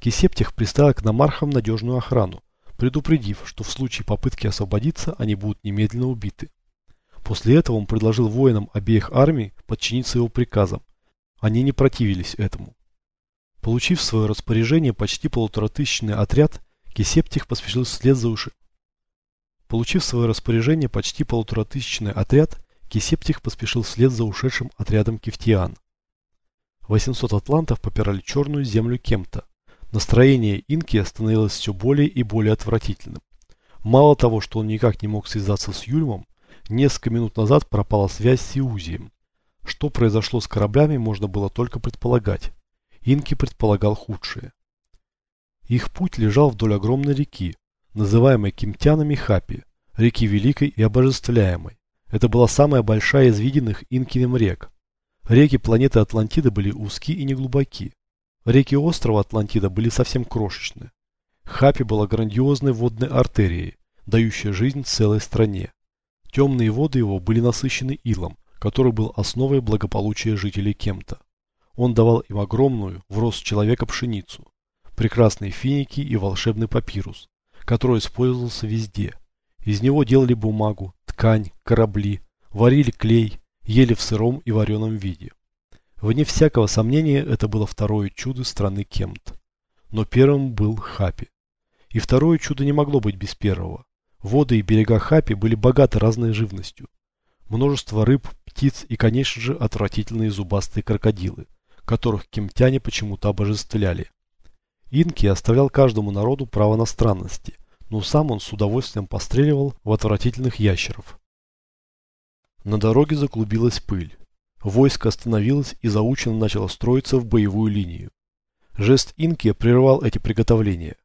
Кисептих приставил к намархам надежную охрану, предупредив, что в случае попытки освободиться они будут немедленно убиты. После этого он предложил воинам обеих армий подчиниться его приказам. Они не противились этому. Получив в свое распоряжение почти полуторатысячный отряд, Кисептих поспешил вслед за уши. Получив свое распоряжение почти полуторатысячный отряд, Кисептих поспешил вслед за ушедшим отрядом кефтиан. 800 атлантов попирали черную землю Кемта. Настроение Инки становилось все более и более отвратительным. Мало того, что он никак не мог связаться с Юльмом, несколько минут назад пропала связь с Иузием. Что произошло с кораблями, можно было только предполагать. Инки предполагал худшее. Их путь лежал вдоль огромной реки, называемой кемтянами Хапи, реки Великой и Обожествляемой. Это была самая большая из виденных Инки рек. Реки планеты Атлантида были узкие и неглубоки. Реки острова Атлантида были совсем крошечны. Хапи была грандиозной водной артерией, дающей жизнь целой стране. Темные воды его были насыщены илом, который был основой благополучия жителей Кемта. Он давал им огромную, в рост человека пшеницу, прекрасные финики и волшебный папирус, который использовался везде. Из него делали бумагу, ткань, корабли, варили клей, ели в сыром и вареном виде. Вне всякого сомнения, это было второе чудо страны Кемт. Но первым был Хапи. И второе чудо не могло быть без первого. Воды и берега Хапи были богаты разной живностью. Множество рыб, птиц и, конечно же, отвратительные зубастые крокодилы, которых кемтяне почему-то обожествляли. Инки оставлял каждому народу право на странности, но сам он с удовольствием постреливал в отвратительных ящеров. На дороге заклубилась пыль. Войско остановилось и заученно начало строиться в боевую линию. Жест Инки прервал эти приготовления.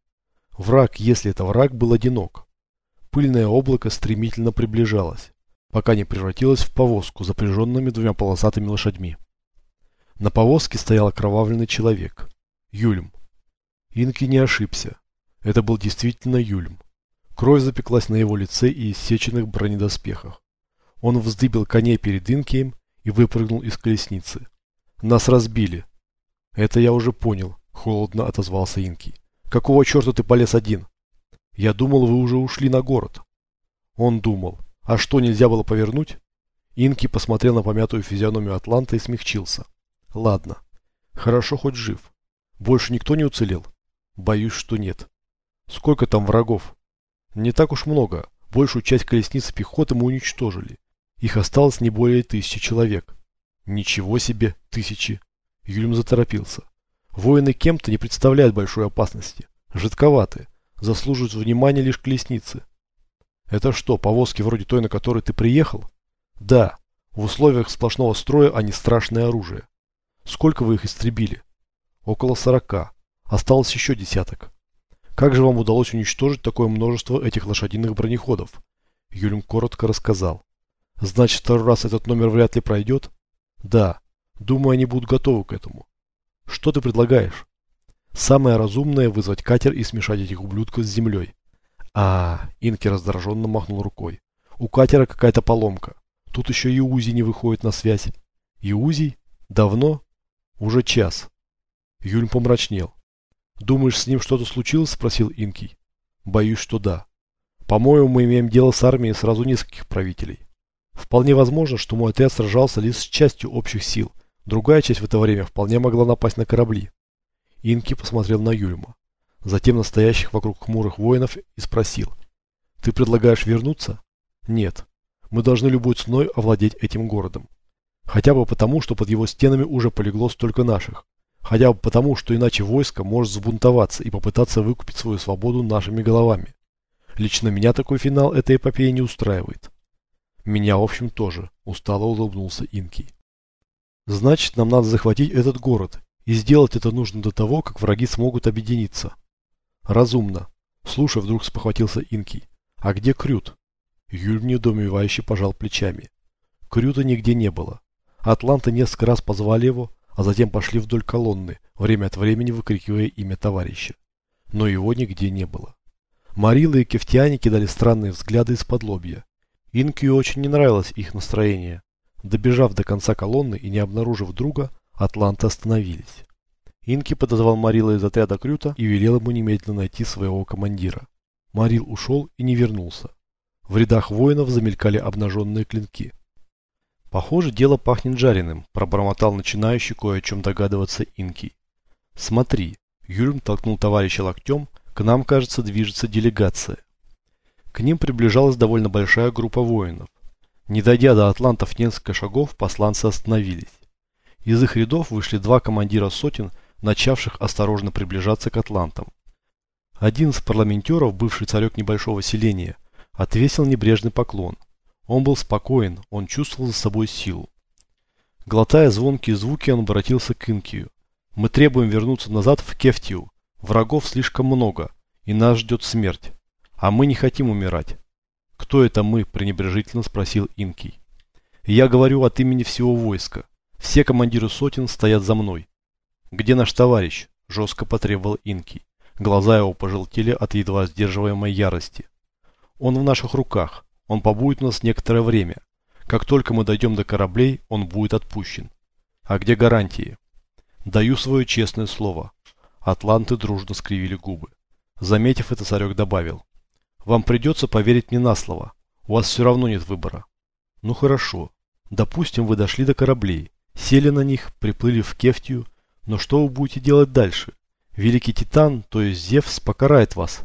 Враг, если это враг, был одинок. Пыльное облако стремительно приближалось, пока не превратилось в повозку, запряженными двумя полосатыми лошадьми. На повозке стоял окровавленный человек. Юльм. Инки не ошибся. Это был действительно Юльм. Кровь запеклась на его лице и иссеченных бронедоспехах. Он вздыбил коней перед Инкием и выпрыгнул из колесницы. Нас разбили. Это я уже понял, холодно отозвался Инкий. Какого черта ты полез один? Я думал, вы уже ушли на город. Он думал. А что, нельзя было повернуть? Инки посмотрел на помятую физиономию Атланта и смягчился. Ладно. Хорошо, хоть жив. Больше никто не уцелел? Боюсь, что нет. Сколько там врагов? Не так уж много. Большую часть колесницы пехоты мы уничтожили. Их осталось не более тысячи человек. Ничего себе, тысячи. Юльм заторопился. Воины кем-то не представляют большой опасности. Жидковатые. Заслуживают внимания лишь колесницы. Это что, повозки вроде той, на которой ты приехал? Да. В условиях сплошного строя они страшное оружие. Сколько вы их истребили? Около сорока. Осталось еще десяток. Как же вам удалось уничтожить такое множество этих лошадиных бронеходов? Юльм коротко рассказал. Значит, второй раз этот номер вряд ли пройдет? Да. Думаю, они будут готовы к этому. Что ты предлагаешь? Самое разумное вызвать катер и смешать этих ублюдков с землей. А, Инки раздраженно махнул рукой. У катера какая-то поломка. Тут еще и Узи не выходит на связь. И Узи? Давно? Уже час. Юльм помрачнел. Думаешь, с ним что-то случилось? Спросил Инкий. Боюсь, что да. По-моему, мы имеем дело с армией сразу нескольких правителей. Вполне возможно, что мой отряд сражался лишь с частью общих сил. Другая часть в это время вполне могла напасть на корабли. Инки посмотрел на Юльма, затем настоящих вокруг хмурых воинов и спросил. «Ты предлагаешь вернуться?» «Нет. Мы должны любой ценой овладеть этим городом. Хотя бы потому, что под его стенами уже полегло столько наших. Хотя бы потому, что иначе войско может взбунтоваться и попытаться выкупить свою свободу нашими головами. Лично меня такой финал этой эпопеи не устраивает. Меня, в общем, тоже, устало улыбнулся Инки. Значит, нам надо захватить этот город, и сделать это нужно до того, как враги смогут объединиться. Разумно. Слушай, вдруг спохватился Инки. А где Крют? Юль недоумевающе пожал плечами. Крюта нигде не было. Атланты несколько раз позвали его, а затем пошли вдоль колонны, время от времени выкрикивая имя товарища. Но его нигде не было. Марилы и кефтяне кидали странные взгляды из-под лобья. Инкию очень не нравилось их настроение. Добежав до конца колонны и не обнаружив друга, атланты остановились. Инки подозвал Марила из отряда Крюта и велел ему немедленно найти своего командира. Марил ушел и не вернулся. В рядах воинов замелькали обнаженные клинки. Похоже, дело пахнет жареным, пробормотал начинающий кое о чем догадываться Инки. Смотри, Юрм толкнул товарища локтем, к нам, кажется, движется делегация. К ним приближалась довольно большая группа воинов. Не дойдя до атлантов несколько шагов, посланцы остановились. Из их рядов вышли два командира сотен, начавших осторожно приближаться к атлантам. Один из парламентеров, бывший царек небольшого селения, отвесил небрежный поклон. Он был спокоен, он чувствовал за собой силу. Глотая звонкие звуки, он обратился к Инкию. «Мы требуем вернуться назад в Кефтию. Врагов слишком много, и нас ждет смерть. А мы не хотим умирать. Кто это мы? пренебрежительно спросил Инкий. Я говорю от имени всего войска. Все командиры сотен стоят за мной. Где наш товарищ? Жестко потребовал Инкий. Глаза его пожелтели от едва сдерживаемой ярости. Он в наших руках. Он побудет у нас некоторое время. Как только мы дойдем до кораблей, он будет отпущен. А где гарантии? Даю свое честное слово. Атланты дружно скривили губы. Заметив это, царек добавил. Вам придется поверить мне на слово. У вас все равно нет выбора. Ну хорошо. Допустим, вы дошли до кораблей, сели на них, приплыли в Кефтию, но что вы будете делать дальше? Великий Титан, то есть Зевс, покарает вас.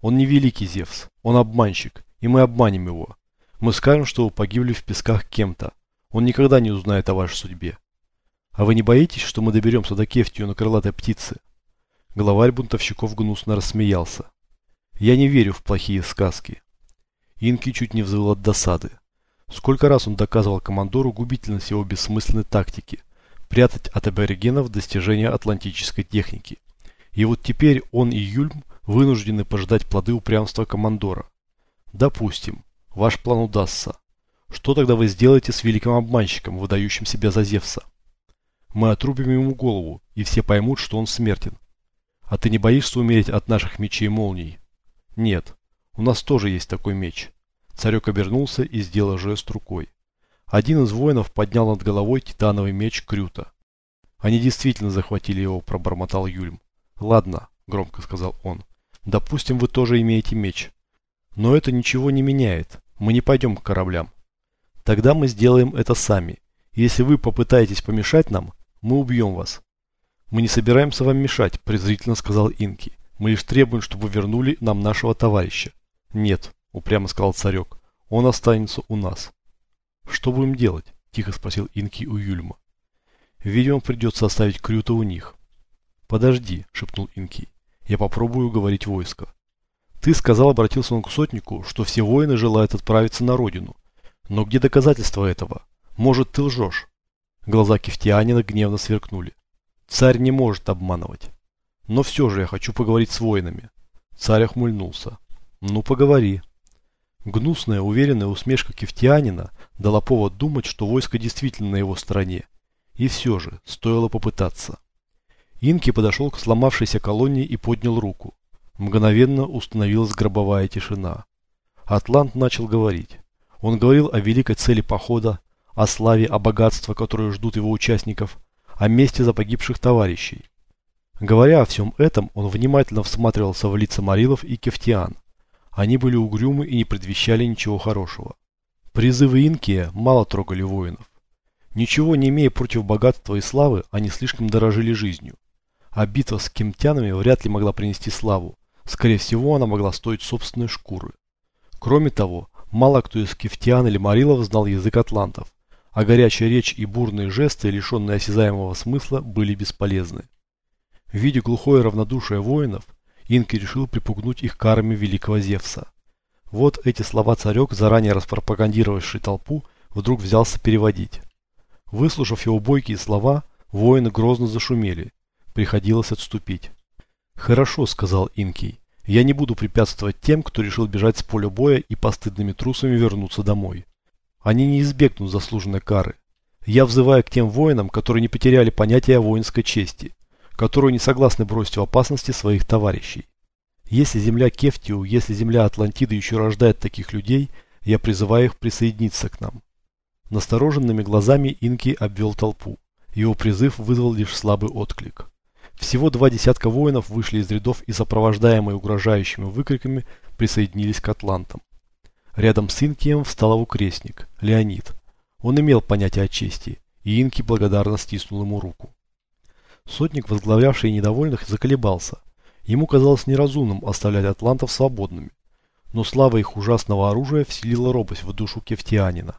Он не великий Зевс, он обманщик, и мы обманем его. Мы скажем, что вы погибли в песках кем-то. Он никогда не узнает о вашей судьбе. А вы не боитесь, что мы доберемся до Кефтию на крылатой птице? Главарь бунтовщиков гнусно рассмеялся. Я не верю в плохие сказки. Инки чуть не взвыл от досады. Сколько раз он доказывал командору губительность его бессмысленной тактики – прятать от аборигенов достижения атлантической техники. И вот теперь он и Юльм вынуждены пождать плоды упрямства командора. Допустим, ваш план удастся. Что тогда вы сделаете с великим обманщиком, выдающим себя за Зевса? Мы отрубим ему голову, и все поймут, что он смертен. А ты не боишься умереть от наших мечей молний? Нет, у нас тоже есть такой меч. Царек обернулся и сделал жест рукой. Один из воинов поднял над головой титановый меч Крюта. Они действительно захватили его, пробормотал Юльм. Ладно, громко сказал он. Допустим, вы тоже имеете меч. Но это ничего не меняет. Мы не пойдем к кораблям. Тогда мы сделаем это сами. Если вы попытаетесь помешать нам, мы убьем вас. Мы не собираемся вам мешать, презрительно сказал Инки. Мы лишь требуем, чтобы вернули нам нашего товарища. Нет, упрямо сказал царек. Он останется у нас. Что будем делать? Тихо спросил Инки у Юльма. Видимо, придется оставить Крюта у них. Подожди, шепнул Инки. Я попробую уговорить войско. Ты сказал, обратился он к сотнику, что все воины желают отправиться на родину. Но где доказательства этого? Может, ты лжешь? Глаза Кефтианина гневно сверкнули. Царь не может обманывать. Но все же я хочу поговорить с воинами. Царь охмыльнулся. Ну, поговори. Гнусная, уверенная усмешка Кефтианина дала повод думать, что войско действительно на его стороне. И все же, стоило попытаться. Инки подошел к сломавшейся колонне и поднял руку. Мгновенно установилась гробовая тишина. Атлант начал говорить. Он говорил о великой цели похода, о славе, о богатстве, которые ждут его участников, о месте за погибших товарищей. Говоря о всем этом, он внимательно всматривался в лица Марилов и Кефтиан. Они были угрюмы и не предвещали ничего хорошего. Призывы Инкия мало трогали воинов. Ничего не имея против богатства и славы, они слишком дорожили жизнью. А битва с кемтянами вряд ли могла принести славу. Скорее всего, она могла стоить собственной шкуры. Кроме того, мало кто из кефтян или марилов знал язык атлантов, а горячая речь и бурные жесты, лишенные осязаемого смысла, были бесполезны. Видя глухое равнодушие воинов, Инки решил припугнуть их карами великого Зевса. Вот эти слова царек, заранее распропагандировавший толпу, вдруг взялся переводить. Выслушав его бойкие слова, воины грозно зашумели. Приходилось отступить. «Хорошо», — сказал Инкий. «Я не буду препятствовать тем, кто решил бежать с поля боя и постыдными трусами вернуться домой. Они не избегнут заслуженной кары. Я взываю к тем воинам, которые не потеряли понятия о воинской чести, которые не согласны бросить в опасности своих товарищей. Если земля Кефтиу, если земля Атлантиды еще рождает таких людей, я призываю их присоединиться к нам». Настороженными глазами Инки обвел толпу. Его призыв вызвал лишь слабый отклик. Всего два десятка воинов вышли из рядов и, сопровождаемые угрожающими выкриками, присоединились к атлантам. Рядом с Инкием встал его крестник, Леонид. Он имел понятие о чести, и Инки благодарно стиснул ему руку. Сотник, возглавлявший недовольных, заколебался. Ему казалось неразумным оставлять атлантов свободными. Но слава их ужасного оружия вселила робость в душу кефтианина.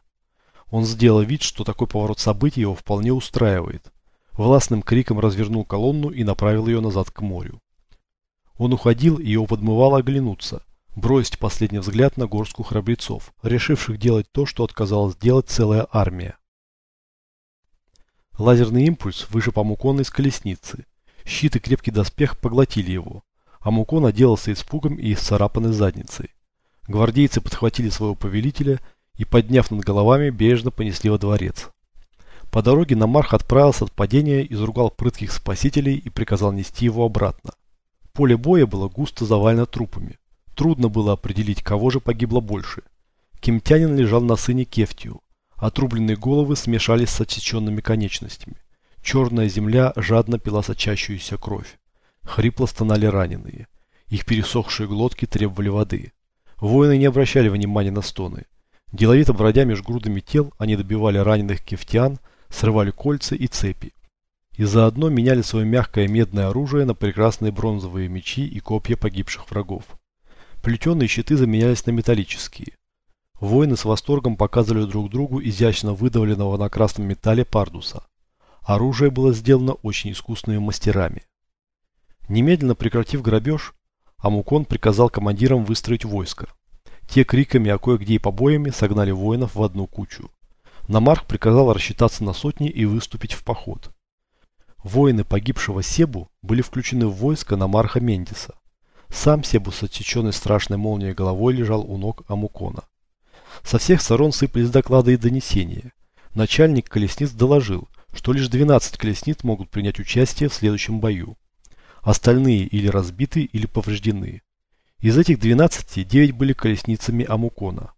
Он сделал вид, что такой поворот событий его вполне устраивает властным криком развернул колонну и направил ее назад к морю. Он уходил, и его подмывало оглянуться, бросить последний взгляд на горстку храбрецов, решивших делать то, что отказалась делать целая армия. Лазерный импульс вышиб Амукона из колесницы. Щит и крепкий доспех поглотили его, а Мукон оделался испугом и исцарапанной задницей. Гвардейцы подхватили своего повелителя и, подняв над головами, бережно понесли во дворец. По дороге Намарх отправился от падения, изругал прытких спасителей и приказал нести его обратно. Поле боя было густо завалено трупами. Трудно было определить, кого же погибло больше. Кемтянин лежал на сыне Кефтию. Отрубленные головы смешались с отсеченными конечностями. Черная земля жадно пила сочащуюся кровь. Хрипло стонали раненые. Их пересохшие глотки требовали воды. Воины не обращали внимания на стоны. Деловито бродя между грудами тел, они добивали раненых кефтян, срывали кольца и цепи. И заодно меняли свое мягкое медное оружие на прекрасные бронзовые мечи и копья погибших врагов. Плетеные щиты заменялись на металлические. Воины с восторгом показывали друг другу изящно выдавленного на красном металле пардуса. Оружие было сделано очень искусными мастерами. Немедленно прекратив грабеж, Амукон приказал командирам выстроить войско. Те криками, а кое-где и побоями согнали воинов в одну кучу. Намарх приказал рассчитаться на сотни и выступить в поход. Воины погибшего Себу были включены в войско Намарха Мендиса. Сам Себу с отсеченной страшной молнией головой лежал у ног Амукона. Со всех сторон сыпались доклады и донесения. Начальник колесниц доложил, что лишь 12 колесниц могут принять участие в следующем бою. Остальные или разбиты, или повреждены. Из этих 12, 9 были колесницами Амукона.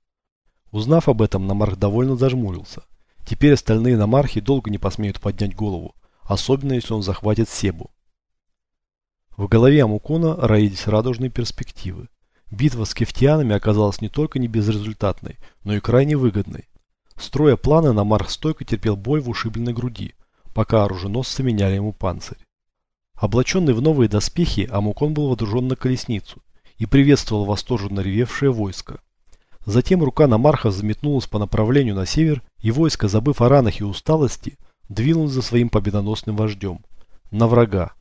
Узнав об этом, Намарх довольно зажмурился. Теперь остальные Намархи долго не посмеют поднять голову, особенно если он захватит Себу. В голове Амукона роились радужные перспективы. Битва с кефтианами оказалась не только не безрезультатной, но и крайне выгодной. Строя планы, Намарх стойко терпел боль в ушибленной груди, пока оруженосцы меняли ему панцирь. Облаченный в новые доспехи, Амукон был водружен на колесницу и приветствовал восторженно ревевшее войско. Затем рука Намарха заметнулась по направлению на север, и войско, забыв о ранах и усталости, двинулось за своим победоносным вождем. На врага.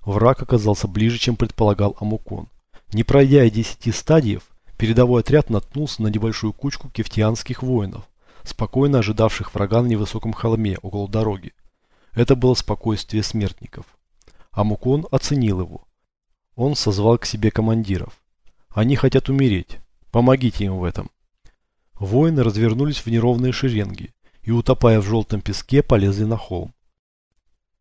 Враг оказался ближе, чем предполагал Амукон. Не пройдя и десяти стадиев, передовой отряд наткнулся на небольшую кучку кефтианских воинов, спокойно ожидавших врага на невысоком холме около дороги. Это было спокойствие смертников. Амукон оценил его. Он созвал к себе командиров. Они хотят умереть. Помогите им в этом. Воины развернулись в неровные шеренги и, утопая в желтом песке, полезли на холм.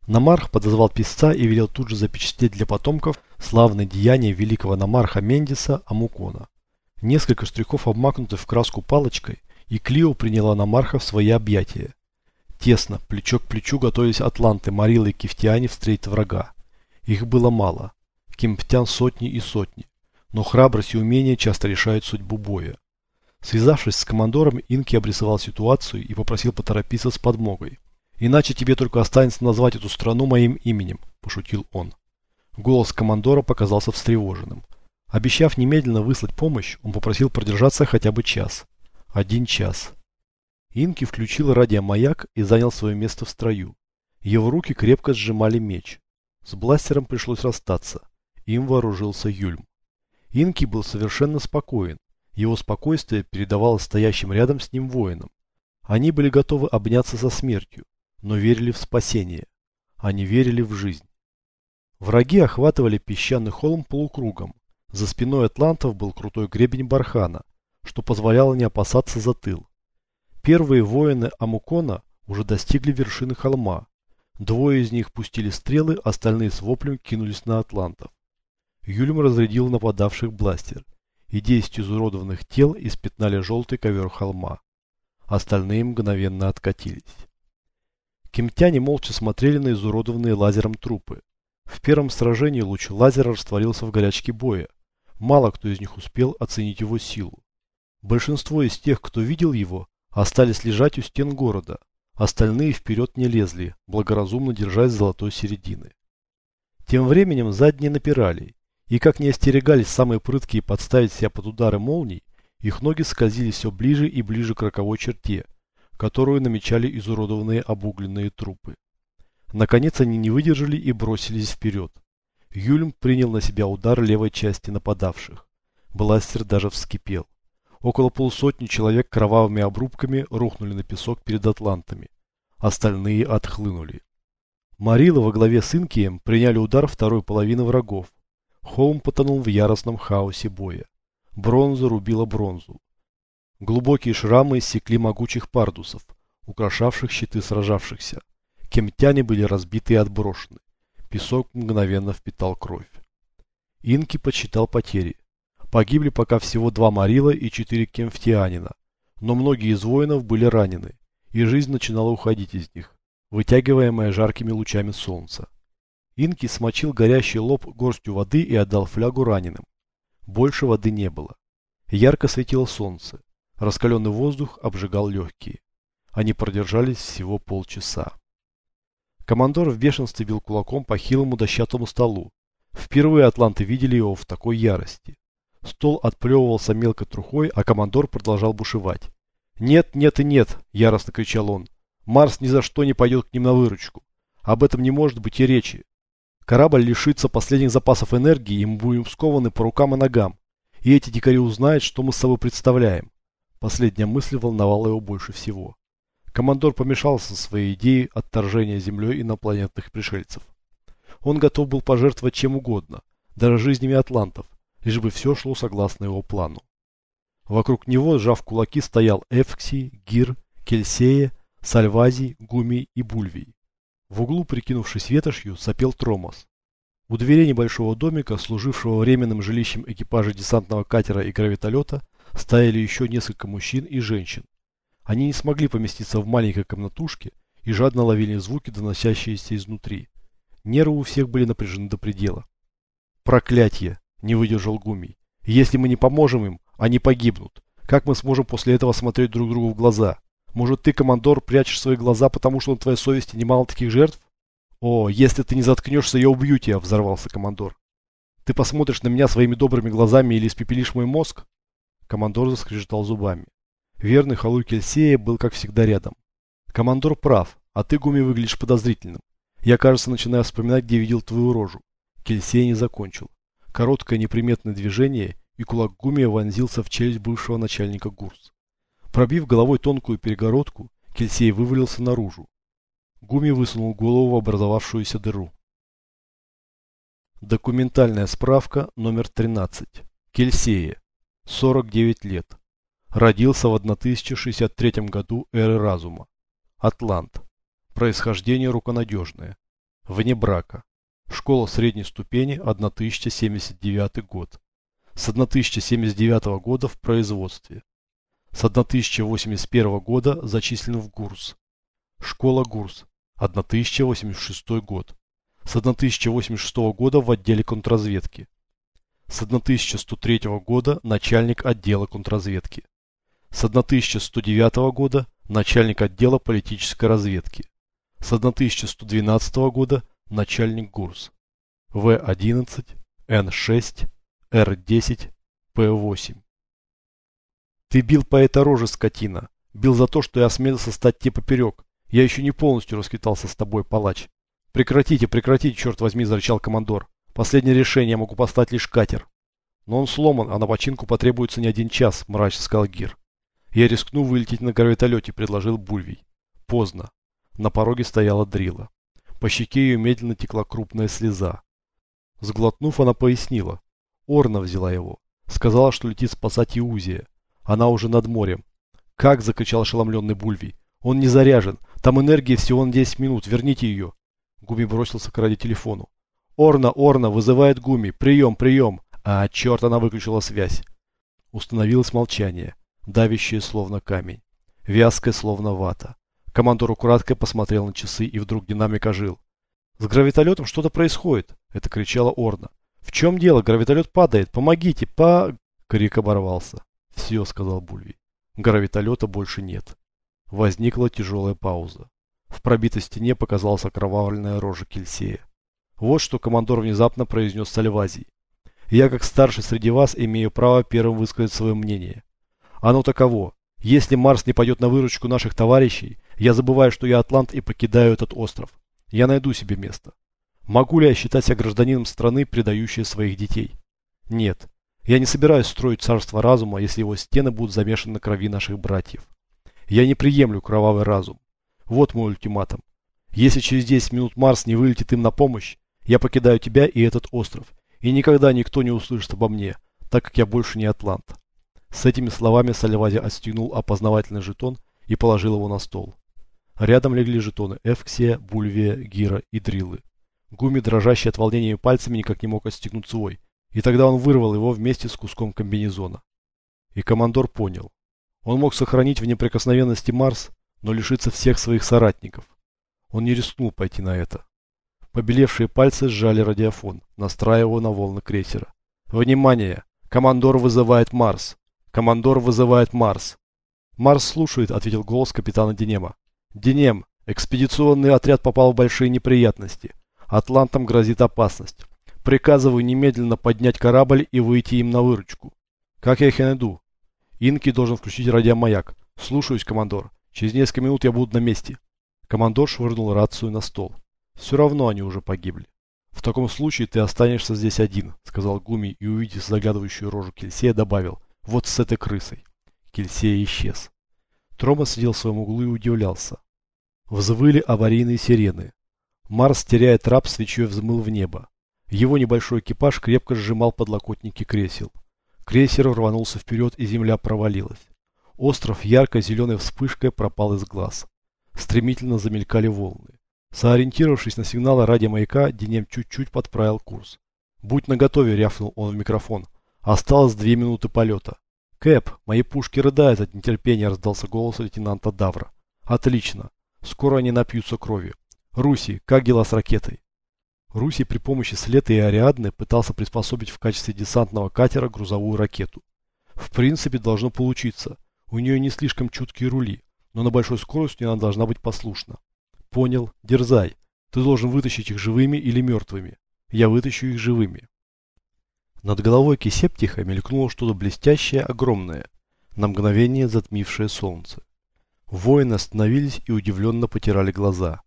Намарх подозвал писца и велел тут же запечатлеть для потомков славное деяние великого Намарха Мендиса Амукона. Несколько штрихов обмакнуты в краску палочкой, и Клио приняла Намарха в свои объятия. Тесно, плечо к плечу готовились атланты, Марилы и Кефтиане встретить врага. Их было мало. Кемптян сотни и сотни. Но храбрость и умение часто решают судьбу боя. Связавшись с командором, Инки обрисовал ситуацию и попросил поторопиться с подмогой. «Иначе тебе только останется назвать эту страну моим именем», – пошутил он. Голос командора показался встревоженным. Обещав немедленно выслать помощь, он попросил продержаться хотя бы час. Один час. Инки включил радиомаяк и занял свое место в строю. Его руки крепко сжимали меч. С бластером пришлось расстаться. Им вооружился Юльм. Инки был совершенно спокоен. Его спокойствие передавалось стоящим рядом с ним воинам. Они были готовы обняться со смертью, но верили в спасение. Они верили в жизнь. Враги охватывали песчаный холм полукругом, за спиной атлантов был крутой гребень бархана, что позволяло не опасаться за тыл. Первые воины Амукона уже достигли вершины холма. Двое из них пустили стрелы, остальные с воплем кинулись на атлантов. Юльм разрядил нападавших бластер, и десять изуродованных тел испятнали желтый ковер холма. Остальные мгновенно откатились. Кемтяне молча смотрели на изуродованные лазером трупы. В первом сражении луч лазера растворился в горячке боя, Мало кто из них успел оценить его силу. Большинство из тех, кто видел его, остались лежать у стен города. Остальные вперед не лезли, благоразумно держась золотой середины. Тем временем задние напирали, и как не остерегались самые прыткие подставить себя под удары молний, их ноги скользили все ближе и ближе к роковой черте, которую намечали изуродованные обугленные трупы. Наконец они не выдержали и бросились вперед. Юльм принял на себя удар левой части нападавших. Бластер даже вскипел. Около полусотни человек кровавыми обрубками рухнули на песок перед атлантами. Остальные отхлынули. Марила во главе с Инкием приняли удар второй половины врагов. Холм потонул в яростном хаосе боя. Бронза рубила бронзу. Глубокие шрамы иссекли могучих пардусов, украшавших щиты сражавшихся. Кемтяне были разбиты и отброшены. Песок мгновенно впитал кровь. Инки подсчитал потери. Погибли пока всего два Марила и четыре кемфтианина, но многие из воинов были ранены, и жизнь начинала уходить из них, вытягиваемая жаркими лучами солнца. Инки смочил горящий лоб горстью воды и отдал флягу раненым. Больше воды не было. Ярко светило солнце. Раскаленный воздух обжигал легкие. Они продержались всего полчаса. Командор в бешенстве бил кулаком по хилому дощатому столу. Впервые атланты видели его в такой ярости. Стол отплевывался мелкой трухой, а командор продолжал бушевать. «Нет, нет и нет!» – яростно кричал он. «Марс ни за что не пойдет к ним на выручку. Об этом не может быть и речи. Корабль лишится последних запасов энергии, и мы будем скованы по рукам и ногам. И эти дикари узнают, что мы с собой представляем». Последняя мысль волновала его больше всего. Командор помешался своей идеей отторжения землей инопланетных пришельцев. Он готов был пожертвовать чем угодно, даже жизнями атлантов, лишь бы все шло согласно его плану. Вокруг него, сжав кулаки, стоял Эвкси, Гир, Кельсея, Сальвазий, Гуми и Бульвий. В углу, прикинувшись ветошью, сопел Тромос. У дверей небольшого домика, служившего временным жилищем экипажа десантного катера и гравитолета, стояли еще несколько мужчин и женщин. Они не смогли поместиться в маленькой комнатушке и жадно ловили звуки, доносящиеся изнутри. Нервы у всех были напряжены до предела. «Проклятье!» – не выдержал Гумий. «Если мы не поможем им, они погибнут. Как мы сможем после этого смотреть друг другу в глаза? Может, ты, командор, прячешь свои глаза, потому что на твоей совести немало таких жертв?» «О, если ты не заткнешься, я убью тебя!» – взорвался командор. «Ты посмотришь на меня своими добрыми глазами или испепелишь мой мозг?» Командор заскрежетал зубами. Верный халуй Кельсея был, как всегда, рядом. «Командор прав, а ты, Гуми, выглядишь подозрительным. Я, кажется, начинаю вспоминать, где видел твою рожу». Кельсей не закончил. Короткое неприметное движение, и кулак Гумия вонзился в челюсть бывшего начальника ГУРС. Пробив головой тонкую перегородку, Кельсей вывалился наружу. Гуми высунул голову в образовавшуюся дыру. Документальная справка номер 13. Кельсея. 49 лет. Родился в 1063 году эры разума. Атлант. Происхождение руконадежное. Вне брака. Школа средней ступени 1079 год. С 1079 года в производстве. С 1081 года зачислен в ГУРС. Школа ГУРС. 1086 год. С 1086 года в отделе контрразведки. С 1103 года начальник отдела контрразведки. С 1109 года начальник отдела политической разведки. С 1112 года начальник ГУРС. В11, Н6, Р10, П8. Ты бил по этой роже, скотина. Бил за то, что я осмелился стать тебе поперек. Я еще не полностью расквитался с тобой, палач. Прекратите, прекратите, черт возьми, зарычал командор. Последнее решение я могу поставить лишь катер. Но он сломан, а на починку потребуется не один час, мрачно сказал Гир. Я рискну вылететь на гравитолете, предложил Бульвий. Поздно. На пороге стояла Дрила. По щеке ее медленно текла крупная слеза. Сглотнув, она пояснила. Орна взяла его. Сказала, что летит спасать Иузия. Она уже над морем. «Как?» – закричал ошеломленный Бульвий. «Он не заряжен. Там энергии всего на 10 минут. Верните ее». Гуми бросился к радиотелефону. «Орна, Орна, вызывает Гуми. Прием, прием!» А, черт, она выключила связь. Установилось молчание, давящее словно камень, вязкое словно вата. Командор украдкой посмотрел на часы и вдруг динамик ожил. «С гравитолетом что-то происходит!» – это кричала Орна. «В чем дело? Гравитолет падает! Помогите! По...» Крик оборвался. «Все», – сказал Бульви. «Гравитолета больше нет». Возникла тяжелая пауза. В пробитой стене показалась окровавленная рожа Кельсея. Вот что командор внезапно произнес Сальвазий. Я, как старший среди вас, имею право первым высказать свое мнение. Оно таково. Если Марс не пойдет на выручку наших товарищей, я забываю, что я атлант и покидаю этот остров. Я найду себе место. Могу ли я считать себя гражданином страны, предающей своих детей? Нет. Я не собираюсь строить царство разума, если его стены будут замешаны на крови наших братьев. Я не приемлю кровавый разум. Вот мой ультиматум. Если через 10 минут Марс не вылетит им на помощь, я покидаю тебя и этот остров и никогда никто не услышит обо мне, так как я больше не атлант. С этими словами Сальвази отстегнул опознавательный жетон и положил его на стол. Рядом легли жетоны Эвксия, Бульвия, Гира и Дриллы. Гуми, дрожащий от волнения пальцами, никак не мог отстегнуть свой, и тогда он вырвал его вместе с куском комбинезона. И командор понял. Он мог сохранить в неприкосновенности Марс, но лишиться всех своих соратников. Он не рискнул пойти на это. Побелевшие пальцы сжали радиофон, настраивая на волны крейсера. «Внимание! Командор вызывает Марс! Командор вызывает Марс!» «Марс слушает», — ответил голос капитана Денема. «Денем, экспедиционный отряд попал в большие неприятности. Атлантам грозит опасность. Приказываю немедленно поднять корабль и выйти им на выручку. Как я их и найду? Инки должен включить радиомаяк. Слушаюсь, командор. Через несколько минут я буду на месте. Командор швырнул рацию на стол. Все равно они уже погибли. В таком случае ты останешься здесь один, сказал Гуми и, увидев заглядывающую рожу Кельсея, добавил, вот с этой крысой. Кельсея исчез. Трома сидел в своем углу и удивлялся. Взвыли аварийные сирены. Марс, теряя трап, свечой взмыл в небо. Его небольшой экипаж крепко сжимал подлокотники кресел. Крейсер рванулся вперед, и земля провалилась. Остров ярко-зеленой вспышкой пропал из глаз. Стремительно замелькали волны. Соориентировавшись на сигналы радиомаяка, Денем чуть-чуть подправил курс. «Будь наготове», — рявкнул он в микрофон. «Осталось две минуты полета». «Кэп, мои пушки рыдают от нетерпения», — раздался голос лейтенанта Давра. «Отлично. Скоро они напьются кровью. Руси, как дела с ракетой?» Руси при помощи Слета и Ариадны пытался приспособить в качестве десантного катера грузовую ракету. В принципе, должно получиться. У нее не слишком чуткие рули, но на большой скорости она должна быть послушна. Понял, дерзай. Ты должен вытащить их живыми или мертвыми. Я вытащу их живыми. Над головой Кисептиха мелькнуло что-то блестящее, огромное, на мгновение затмившее солнце. Воины остановились и удивленно потирали глаза.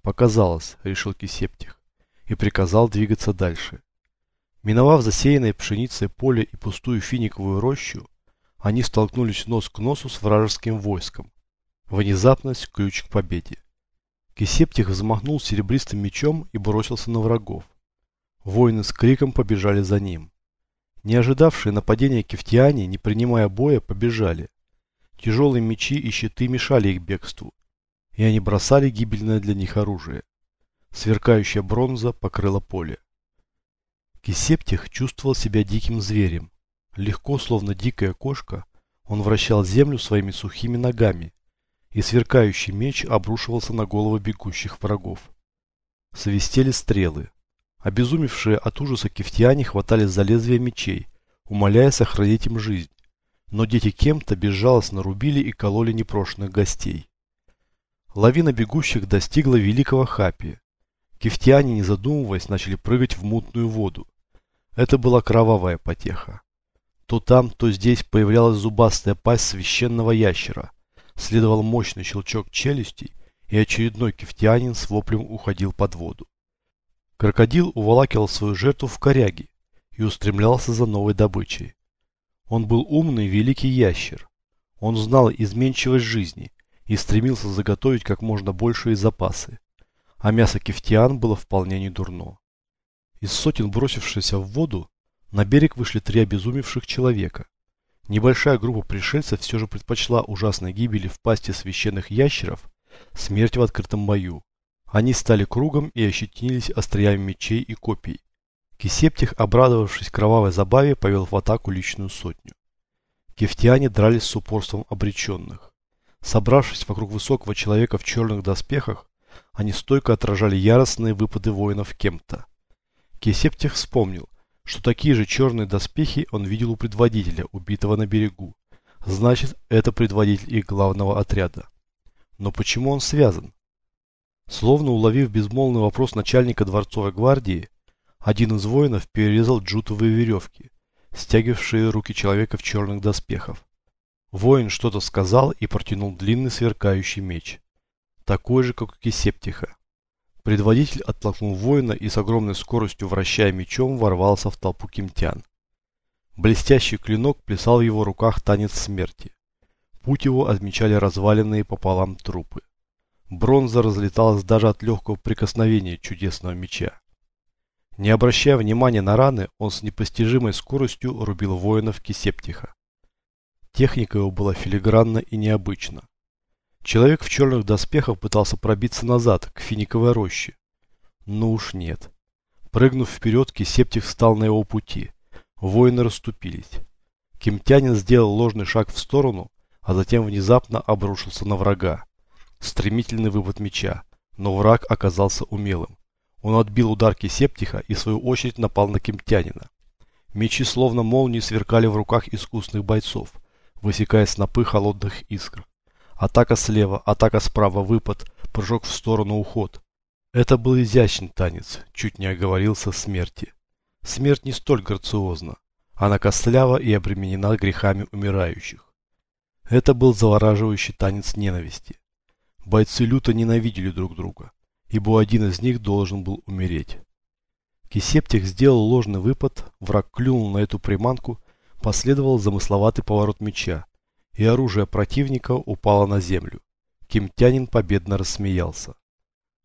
Показалось, решил Кисептих и приказал двигаться дальше. Миновав засеянное пшеницей поле и пустую финиковую рощу, они столкнулись нос к носу с вражеским войском. Внезапность – ключ к победе. Кисептих взмахнул серебристым мечом и бросился на врагов. Воины с криком побежали за ним. Не ожидавшие нападения кефтиане, не принимая боя, побежали. Тяжелые мечи и щиты мешали их бегству, и они бросали гибельное для них оружие. Сверкающая бронза покрыла поле. Кисептих чувствовал себя диким зверем. Легко, словно дикая кошка, он вращал землю своими сухими ногами, и сверкающий меч обрушивался на головы бегущих врагов. Свистели стрелы. Обезумевшие от ужаса кефтиане хватались за лезвия мечей, умоляя сохранить им жизнь. Но дети кем-то безжалостно рубили и кололи непрошенных гостей. Лавина бегущих достигла великого Хапи, Кефтяне, не задумываясь, начали прыгать в мутную воду. Это была кровавая потеха. То там, то здесь появлялась зубастая пасть священного ящера. Следовал мощный щелчок челюстей, и очередной кефтянин с воплем уходил под воду. Крокодил уволакивал свою жертву в коряги и устремлялся за новой добычей. Он был умный великий ящер. Он знал изменчивость жизни и стремился заготовить как можно большие запасы а мясо кефтиан было вполне не дурно. Из сотен бросившихся в воду на берег вышли три обезумевших человека. Небольшая группа пришельцев все же предпочла ужасной гибели в пасти священных ящеров смерть в открытом бою. Они стали кругом и ощетинились остриями мечей и копий. Кисептих, обрадовавшись кровавой забаве, повел в атаку личную сотню. Кефтиане дрались с упорством обреченных. Собравшись вокруг высокого человека в черных доспехах, они стойко отражали яростные выпады воинов Кемта. Кесептих вспомнил, что такие же черные доспехи он видел у предводителя, убитого на берегу. Значит, это предводитель их главного отряда. Но почему он связан? Словно уловив безмолвный вопрос начальника дворцовой гвардии, один из воинов перерезал джутовые веревки, стягивавшие руки человека в черных доспехах. Воин что-то сказал и протянул длинный сверкающий меч такой же, как у Кисептиха. Предводитель оттолкнул воина и с огромной скоростью, вращая мечом, ворвался в толпу кемтян. Блестящий клинок плясал в его руках танец смерти. Путь его отмечали разваленные пополам трупы. Бронза разлеталась даже от легкого прикосновения чудесного меча. Не обращая внимания на раны, он с непостижимой скоростью рубил воинов Кисептиха. Техника его была филигранна и необычна. Человек в черных доспехах пытался пробиться назад, к финиковой роще. Ну уж нет. Прыгнув вперед, Кисептик встал на его пути. Воины расступились. Кемтянин сделал ложный шаг в сторону, а затем внезапно обрушился на врага. Стремительный выпад меча, но враг оказался умелым. Он отбил удар Кисептиха и в свою очередь напал на Кемтянина. Мечи словно молнии сверкали в руках искусных бойцов, высекая снопы холодных искр. Атака слева, атака справа, выпад, прыжок в сторону, уход. Это был изящный танец, чуть не оговорился смерти. Смерть не столь грациозна. Она костлява и обременена грехами умирающих. Это был завораживающий танец ненависти. Бойцы люто ненавидели друг друга, ибо один из них должен был умереть. Кисептих сделал ложный выпад, враг клюнул на эту приманку, последовал замысловатый поворот меча, и оружие противника упало на землю. Кимтянин победно рассмеялся.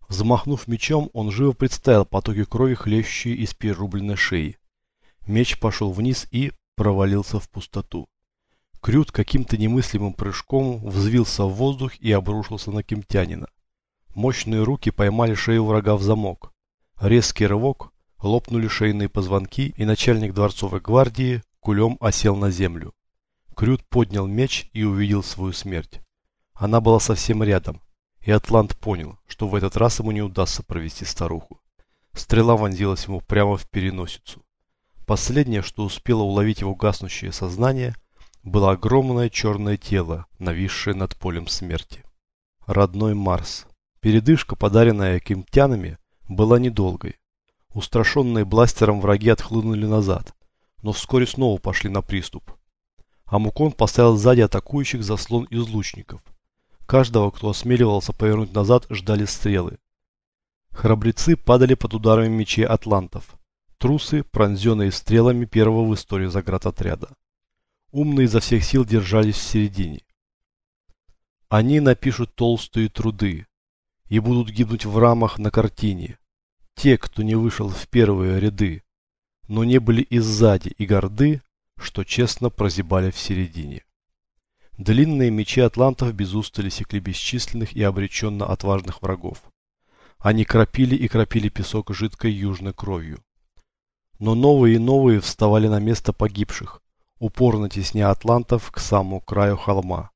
Взмахнув мечом, он живо представил потоки крови, хлещущие из перерубленной шеи. Меч пошел вниз и провалился в пустоту. Крют каким-то немыслимым прыжком взвился в воздух и обрушился на Кимтянина. Мощные руки поймали шею врага в замок. Резкий рывок, лопнули шейные позвонки, и начальник дворцовой гвардии кулем осел на землю. Крют поднял меч и увидел свою смерть. Она была совсем рядом, и Атлант понял, что в этот раз ему не удастся провести старуху. Стрела вонзилась ему прямо в переносицу. Последнее, что успело уловить его гаснущее сознание, было огромное черное тело, нависшее над полем смерти. Родной Марс. Передышка, подаренная кемтянами, была недолгой. Устрашенные бластером враги отхлынули назад, но вскоре снова пошли на приступ. Амукон поставил сзади атакующих заслон из лучников. Каждого, кто осмеливался повернуть назад, ждали стрелы. Храбрецы падали под ударами мечей атлантов. Трусы, пронзенные стрелами первого в истории заградотряда. Умные изо всех сил держались в середине. Они напишут толстые труды, и будут гибнуть в рамах на картине. Те, кто не вышел в первые ряды, но не были и сзади, и горды, что честно прозябали в середине. Длинные мечи атлантов без устали секли бесчисленных и обреченно отважных врагов. Они кропили и кропили песок жидкой южной кровью. Но новые и новые вставали на место погибших, упорно тесня атлантов к самому краю холма.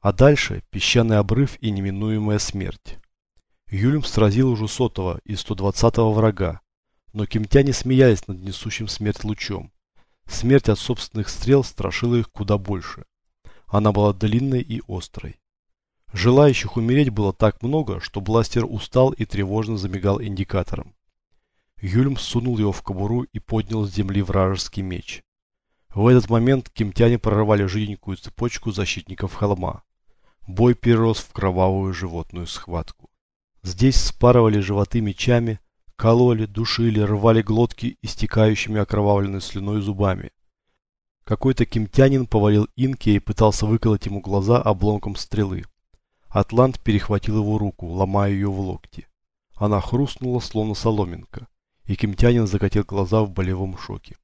А дальше песчаный обрыв и неминуемая смерть. Юльм сразил уже сотого и 120-го врага, но кемтяне смеялись над несущим смерть лучом. Смерть от собственных стрел страшила их куда больше. Она была длинной и острой. Желающих умереть было так много, что бластер устал и тревожно замигал индикатором. Юльм сунул его в кобуру и поднял с земли вражеский меч. В этот момент кемтяне прорвали жиденькую цепочку защитников холма. Бой перерос в кровавую животную схватку. Здесь спарывали животы мечами, кололи, душили, рвали глотки истекающими окровавленной слюной зубами. Какой-то кемтянин повалил Инке и пытался выколоть ему глаза обломком стрелы. Атлант перехватил его руку, ломая ее в локти. Она хрустнула, словно соломинка, и кемтянин закатил глаза в болевом шоке.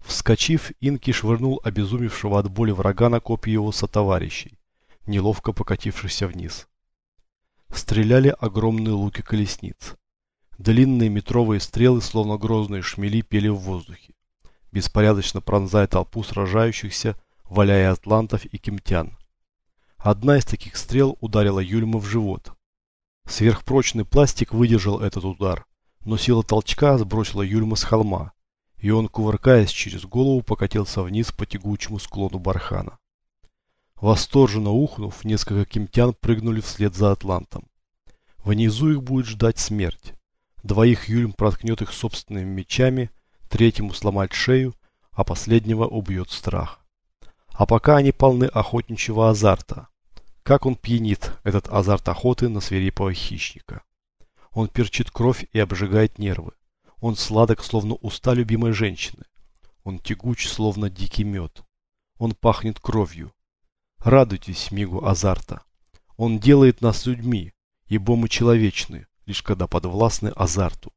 Вскочив, Инки швырнул обезумевшего от боли врага на копье его сотоварищей неловко покатившихся вниз. Стреляли огромные луки колесниц. Длинные метровые стрелы, словно грозные шмели, пели в воздухе, беспорядочно пронзая толпу сражающихся, валяя атлантов и кемтян. Одна из таких стрел ударила Юльма в живот. Сверхпрочный пластик выдержал этот удар, но сила толчка сбросила Юльма с холма, и он, кувыркаясь через голову, покатился вниз по тягучему склону бархана. Восторженно ухнув, несколько кемтян прыгнули вслед за Атлантом. Внизу их будет ждать смерть. Двоих Юльм проткнет их собственными мечами, третьему сломать шею, а последнего убьет страх. А пока они полны охотничьего азарта. Как он пьянит, этот азарт охоты на свирепого хищника. Он перчит кровь и обжигает нервы. Он сладок, словно уста любимой женщины. Он тягуч, словно дикий мед. Он пахнет кровью. Радуйтесь мигу азарта. Он делает нас людьми, ибо мы человечны, лишь когда подвластны азарту.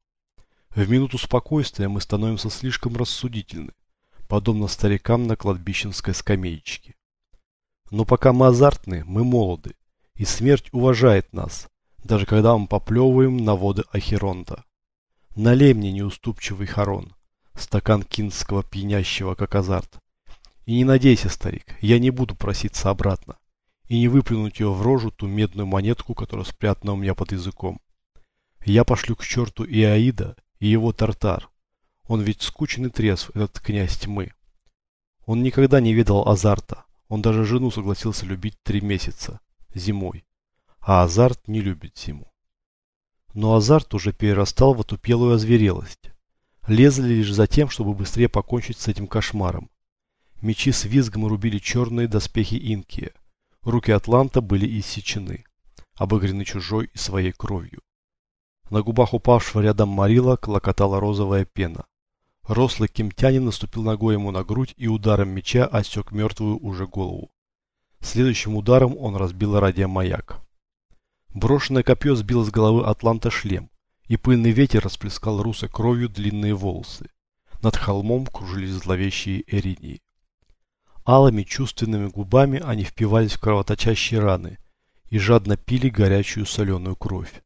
В минуту спокойствия мы становимся слишком рассудительны, подобно старикам на кладбищенской скамеечке. Но пока мы азартны, мы молоды, и смерть уважает нас, даже когда мы поплевываем на воды Ахеронта. Налей мне неуступчивый Харон, стакан кинского пьянящего, как азарт, и не надейся, старик, я не буду проситься обратно. И не выплюнуть ее в рожу ту медную монетку, которая спрятана у меня под языком. Я пошлю к черту и Аида, и его тартар. Он ведь скучен и трезв, этот князь тьмы. Он никогда не видел азарта. Он даже жену согласился любить три месяца, зимой. А азарт не любит зиму. Но азарт уже перерастал в отупелую озверелость. Лезли лишь за тем, чтобы быстрее покончить с этим кошмаром. Мечи с визгом рубили черные доспехи Инкия. Руки Атланта были иссечены, обыгрены чужой и своей кровью. На губах упавшего рядом Марила клокотала розовая пена. Рослый кемтянин наступил ногой ему на грудь и ударом меча осек мертвую уже голову. Следующим ударом он разбил радиомаяк. Брошенное копье сбило с головы Атланта шлем, и пыльный ветер расплескал русой кровью длинные волосы. Над холмом кружились зловещие эринии. Алыми чувственными губами они впивались в кровоточащие раны и жадно пили горячую соленую кровь.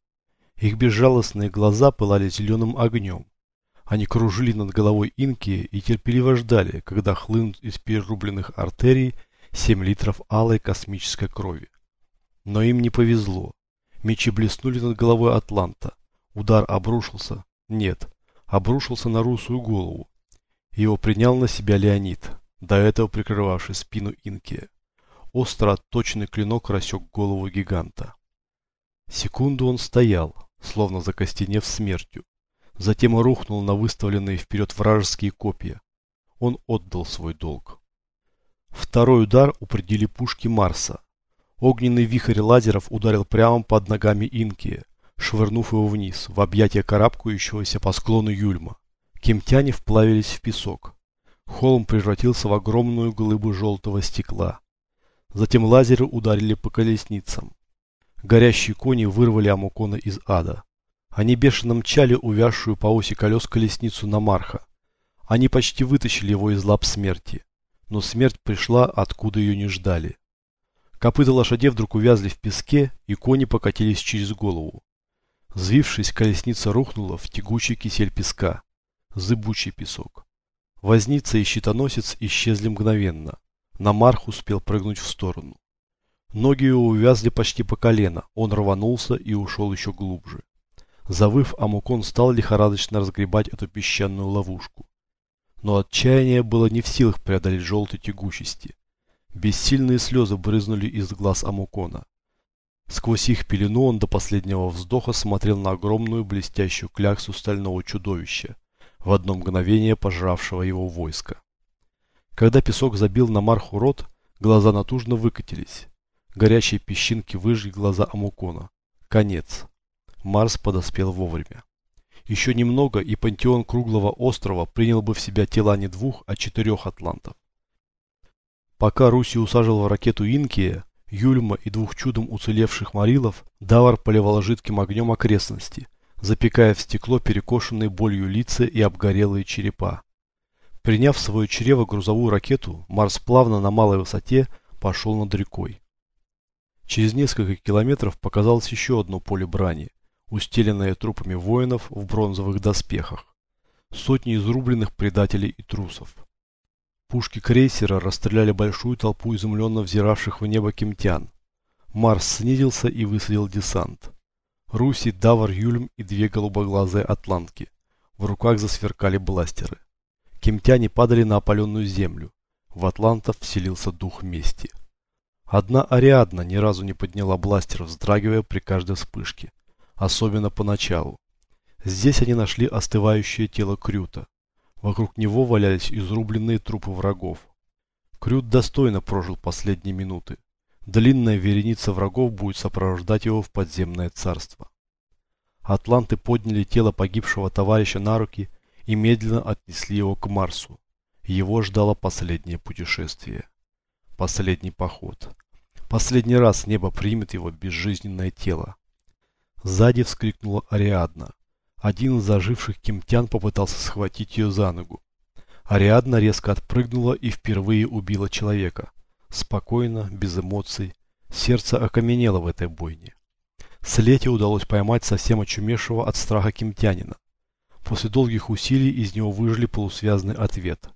Их безжалостные глаза пылали зеленым огнем. Они кружили над головой инки и терпеливо ждали, когда хлынут из перерубленных артерий 7 литров алой космической крови. Но им не повезло. Мечи блеснули над головой Атланта. Удар обрушился. Нет, обрушился на русую голову. Его принял на себя Леонид, до этого прикрывавший спину Инки. Остро отточенный клинок рассек голову гиганта. Секунду он стоял, словно закостенев смертью. Затем рухнул на выставленные вперед вражеские копья. Он отдал свой долг. Второй удар упредили пушки Марса. Огненный вихрь лазеров ударил прямо под ногами Инки, швырнув его вниз, в объятия карабкающегося по склону Юльма. Кемтяне вплавились в песок. Холм превратился в огромную глыбу желтого стекла. Затем лазеры ударили по колесницам. Горящие кони вырвали Амукона из ада. Они бешено мчали увязшую по оси колес колесницу на Марха. Они почти вытащили его из лап смерти. Но смерть пришла, откуда ее не ждали. Копыта лошадей вдруг увязли в песке, и кони покатились через голову. Взвившись, колесница рухнула в тягучий кисель песка. Зыбучий песок. Возница и щитоносец исчезли мгновенно. Намарх успел прыгнуть в сторону. Ноги его увязли почти по колено, он рванулся и ушел еще глубже. Завыв, Амукон стал лихорадочно разгребать эту песчаную ловушку. Но отчаяние было не в силах преодолеть желтой тягучести. Бессильные слезы брызнули из глаз Амукона. Сквозь их пелену он до последнего вздоха смотрел на огромную блестящую кляксу стального чудовища, в одно мгновение пожравшего его войско. Когда песок забил на Марху рот, глаза натужно выкатились. Горячие песчинки выжгли глаза Амукона. Конец. Марс подоспел вовремя. Еще немного, и пантеон круглого острова принял бы в себя тела не двух, а четырех атлантов. Пока Руси усаживал в ракету Инкия, Юльма и двух чудом уцелевших Марилов, Давар поливал жидким огнем окрестности, запекая в стекло перекошенные болью лица и обгорелые черепа. Приняв в свое чрево грузовую ракету, Марс плавно на малой высоте пошел над рекой. Через несколько километров показалось еще одно поле брани, устеленное трупами воинов в бронзовых доспехах. Сотни изрубленных предателей и трусов. Пушки крейсера расстреляли большую толпу изумленно взиравших в небо кемтян. Марс снизился и высадил десант. Руси, Давар, Юльм и две голубоглазые атлантки. В руках засверкали бластеры. Кемтяне падали на опаленную землю. В атлантов вселился дух мести. Одна Ариадна ни разу не подняла бластер, вздрагивая при каждой вспышке. Особенно поначалу. Здесь они нашли остывающее тело Крюта. Вокруг него валялись изрубленные трупы врагов. Крют достойно прожил последние минуты. Длинная вереница врагов будет сопровождать его в подземное царство. Атланты подняли тело погибшего товарища на руки и медленно отнесли его к Марсу. Его ждало последнее путешествие. Последний поход. Последний раз небо примет его безжизненное тело. Сзади вскрикнула Ариадна. Один из заживших кемтян попытался схватить ее за ногу. Ариадна резко отпрыгнула и впервые убила человека. Спокойно, без эмоций. Сердце окаменело в этой бойне. Слете удалось поймать совсем очумевшего от страха кемтянина. После долгих усилий из него выжили полусвязный ответ.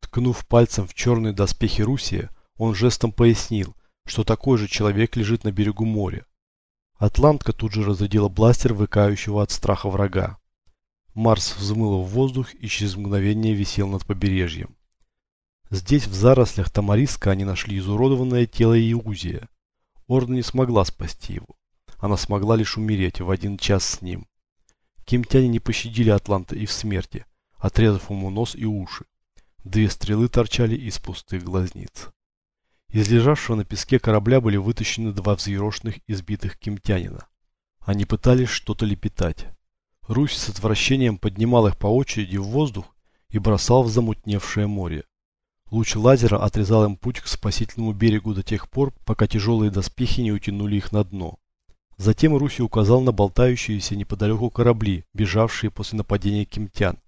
Ткнув пальцем в черные доспехи Русия, он жестом пояснил, что такой же человек лежит на берегу моря, Атлантка тут же разрядила бластер выкающего от страха врага. Марс взмыло в воздух и через мгновение висел над побережьем. Здесь, в зарослях Тамариска, они нашли изуродованное тело Иузия. Орда не смогла спасти его. Она смогла лишь умереть в один час с ним. Кемтяне не пощадили Атланта и в смерти, отрезав ему нос и уши. Две стрелы торчали из пустых глазниц. Из лежавшего на песке корабля были вытащены два взъерошенных избитых кемтянина. Они пытались что-то лепетать. Русь с отвращением поднимал их по очереди в воздух и бросал в замутневшее море. Луч лазера отрезал им путь к спасительному берегу до тех пор, пока тяжелые доспехи не утянули их на дно. Затем Руси указал на болтающиеся неподалеку корабли, бежавшие после нападения кемтян.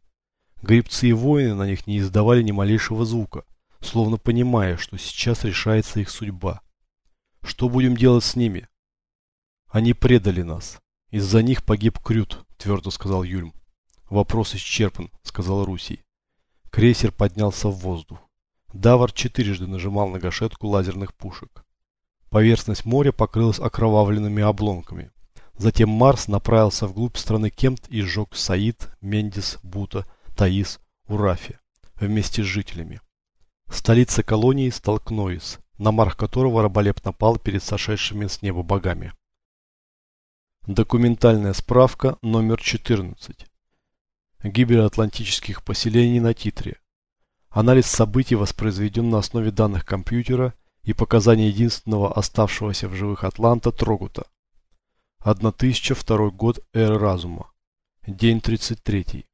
Гребцы и воины на них не издавали ни малейшего звука, словно понимая, что сейчас решается их судьба. Что будем делать с ними? Они предали нас. Из-за них погиб Крют, твердо сказал Юльм. Вопрос исчерпан, сказал Русий. Крейсер поднялся в воздух. Давар четырежды нажимал на гашетку лазерных пушек. Поверхность моря покрылась окровавленными обломками. Затем Марс направился вглубь страны Кемт и сжег Саид, Мендис, Бута, Таис, Урафи вместе с жителями. Столица колонии стал Кноис, на марх которого Раболеп напал перед сошедшими с неба богами. Документальная справка номер 14. Гибель атлантических поселений на Титре. Анализ событий воспроизведен на основе данных компьютера и показаний единственного оставшегося в живых Атланта Трогута. 1002 год эры разума. День 33.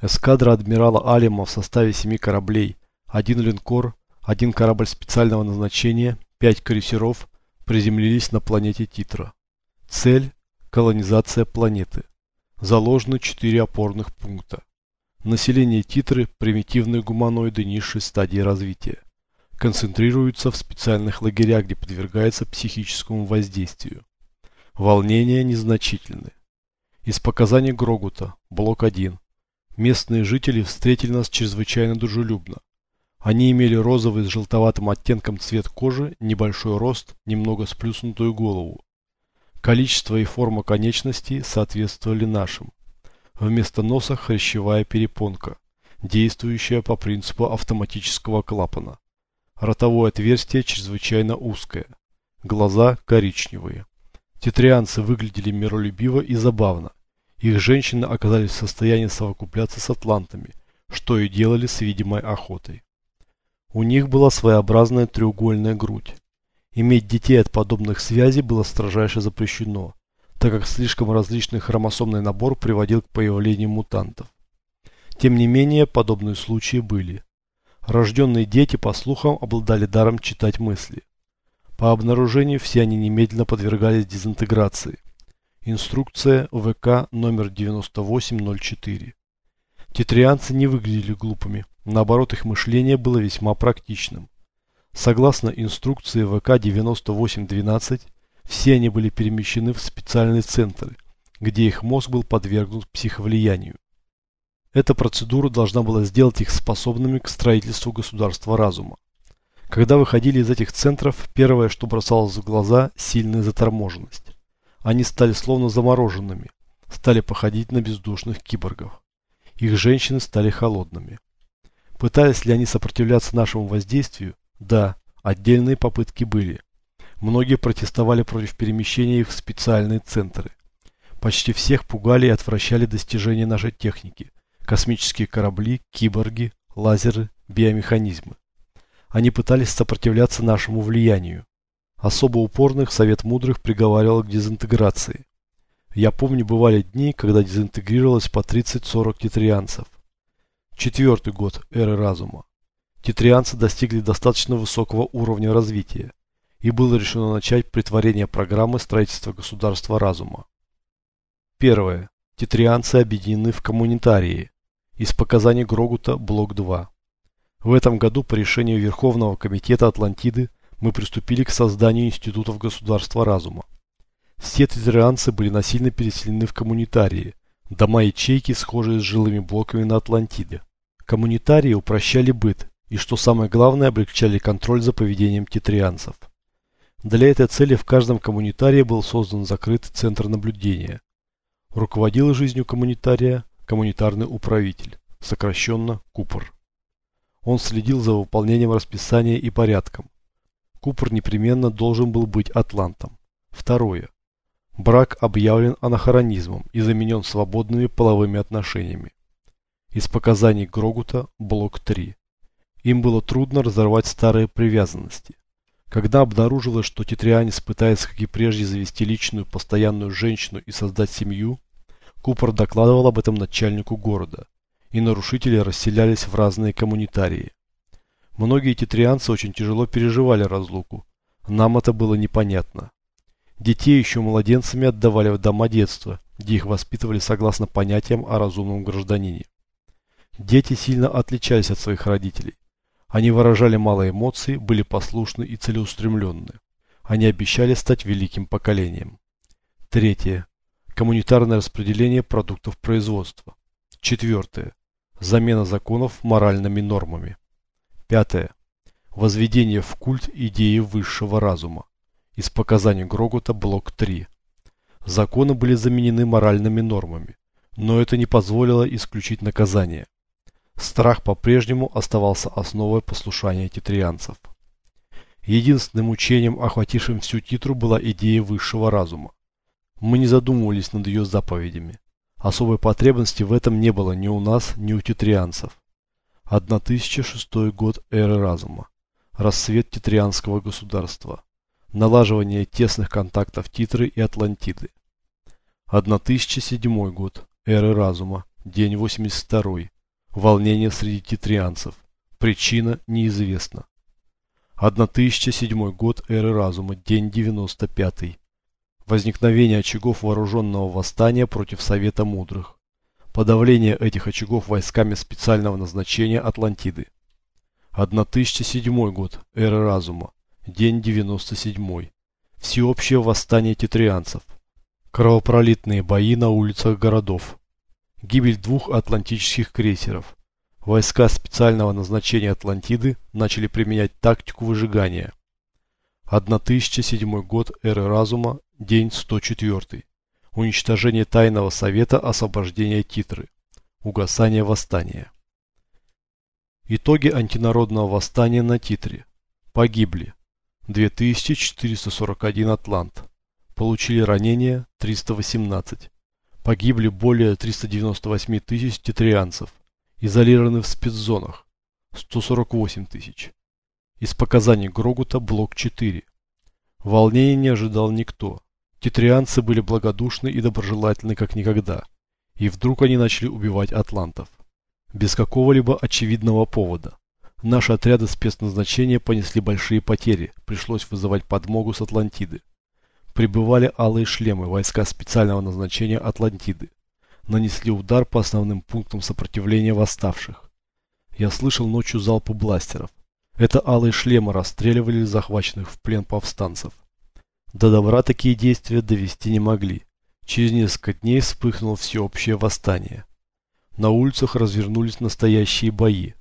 Эскадра адмирала Алима в составе семи кораблей, один линкор, один корабль специального назначения, пять крейсеров приземлились на планете Титра. Цель – колонизация планеты. Заложены четыре опорных пункта. Население Титры – примитивные гуманоиды низшей стадии развития. Концентрируются в специальных лагерях, где подвергается психическому воздействию. Волнения незначительны. Из показаний Грогута, блок 1. Местные жители встретили нас чрезвычайно дружелюбно. Они имели розовый с желтоватым оттенком цвет кожи, небольшой рост, немного сплюснутую голову. Количество и форма конечностей соответствовали нашим. Вместо носа хрящевая перепонка, действующая по принципу автоматического клапана. Ротовое отверстие чрезвычайно узкое. Глаза коричневые. Титрианцы выглядели миролюбиво и забавно. Их женщины оказались в состоянии совокупляться с атлантами, что и делали с видимой охотой. У них была своеобразная треугольная грудь. Иметь детей от подобных связей было строжайше запрещено, так как слишком различный хромосомный набор приводил к появлению мутантов. Тем не менее, подобные случаи были. Рожденные дети, по слухам, обладали даром читать мысли. По обнаружению все они немедленно подвергались дезинтеграции. Инструкция ВК номер 9804. Титрианцы не выглядели глупыми, Наоборот, их мышление было весьма практичным. Согласно инструкции ВК 9812, все они были перемещены в специальные центры, где их мозг был подвергнут психовлиянию. Эта процедура должна была сделать их способными к строительству государства разума. Когда выходили из этих центров, первое, что бросалось в глаза – сильная заторможенность. Они стали словно замороженными, стали походить на бездушных киборгов. Их женщины стали холодными. Пытались ли они сопротивляться нашему воздействию? Да, отдельные попытки были. Многие протестовали против перемещения их в специальные центры. Почти всех пугали и отвращали достижения нашей техники. Космические корабли, киборги, лазеры, биомеханизмы. Они пытались сопротивляться нашему влиянию. Особо упорных Совет Мудрых приговаривал к дезинтеграции. Я помню, бывали дни, когда дезинтегрировалось по 30-40 титрианцев. Четвертый год эры разума. Титрианцы достигли достаточно высокого уровня развития, и было решено начать притворение программы строительства государства разума. Первое. Титрианцы объединены в коммунитарии. Из показаний Грогута, блок 2. В этом году по решению Верховного комитета Атлантиды мы приступили к созданию институтов государства разума. Все титрианцы были насильно переселены в коммунитарии, дома-ячейки, схожие с жилыми блоками на Атлантиде. Коммунитарии упрощали быт и, что самое главное, облегчали контроль за поведением титрианцев. Для этой цели в каждом коммунитарии был создан закрытый центр наблюдения. Руководил жизнью коммунитария коммунитарный управитель, сокращенно Купр. Он следил за выполнением расписания и порядком. Купр непременно должен был быть атлантом. Второе. Брак объявлен анахронизмом и заменен свободными половыми отношениями. Из показаний Грогута, блок 3. Им было трудно разорвать старые привязанности. Когда обнаружилось, что Титрианис пытается, как и прежде, завести личную постоянную женщину и создать семью, Купер докладывал об этом начальнику города, и нарушители расселялись в разные коммунитарии. Многие титрианцы очень тяжело переживали разлуку. Нам это было непонятно. Детей еще младенцами отдавали в дома детства, где их воспитывали согласно понятиям о разумном гражданине. Дети сильно отличались от своих родителей. Они выражали мало эмоций, были послушны и целеустремленны. Они обещали стать великим поколением. Третье. Коммунитарное распределение продуктов производства. Четвертое. Замена законов моральными нормами. Пятое. Возведение в культ идеи высшего разума. Из показаний Грогута блок 3. Законы были заменены моральными нормами, но это не позволило исключить наказание. Страх по-прежнему оставался основой послушания титрианцев. Единственным учением, охватившим всю титру, была идея высшего разума. Мы не задумывались над ее заповедями. Особой потребности в этом не было ни у нас, ни у титрианцев. 1006 год эры разума. Рассвет титрианского государства. Налаживание тесных контактов Титры и Атлантиды. 1007 год эры разума. День 82. Волнение среди титрианцев. Причина неизвестна. 1007 год эры разума. День 95. Возникновение очагов вооруженного восстания против Совета Мудрых. Подавление этих очагов войсками специального назначения Атлантиды. 1007 год эры разума. День 97. Всеобщее восстание титрианцев. Кровопролитные бои на улицах городов. Гибель двух атлантических крейсеров. Войска специального назначения Атлантиды начали применять тактику выжигания. 1007 год эры разума, день 104. Уничтожение Тайного Совета освобождения Титры. Угасание восстания. Итоги антинародного восстания на Титре. Погибли 2441 атлант. Получили ранения 318. Погибли более 398 тысяч титрианцев. Изолированы в спецзонах 148 тысяч. Из показаний Грогута блок 4. Волнения не ожидал никто. Титрианцы были благодушны и доброжелательны как никогда. И вдруг они начали убивать атлантов. Без какого-либо очевидного повода. Наши отряды спецназначения понесли большие потери, пришлось вызывать подмогу с Атлантиды. Прибывали алые шлемы, войска специального назначения Атлантиды. Нанесли удар по основным пунктам сопротивления восставших. Я слышал ночью залпы бластеров. Это алые шлемы расстреливали захваченных в плен повстанцев. До добра такие действия довести не могли. Через несколько дней вспыхнуло всеобщее восстание. На улицах развернулись настоящие бои.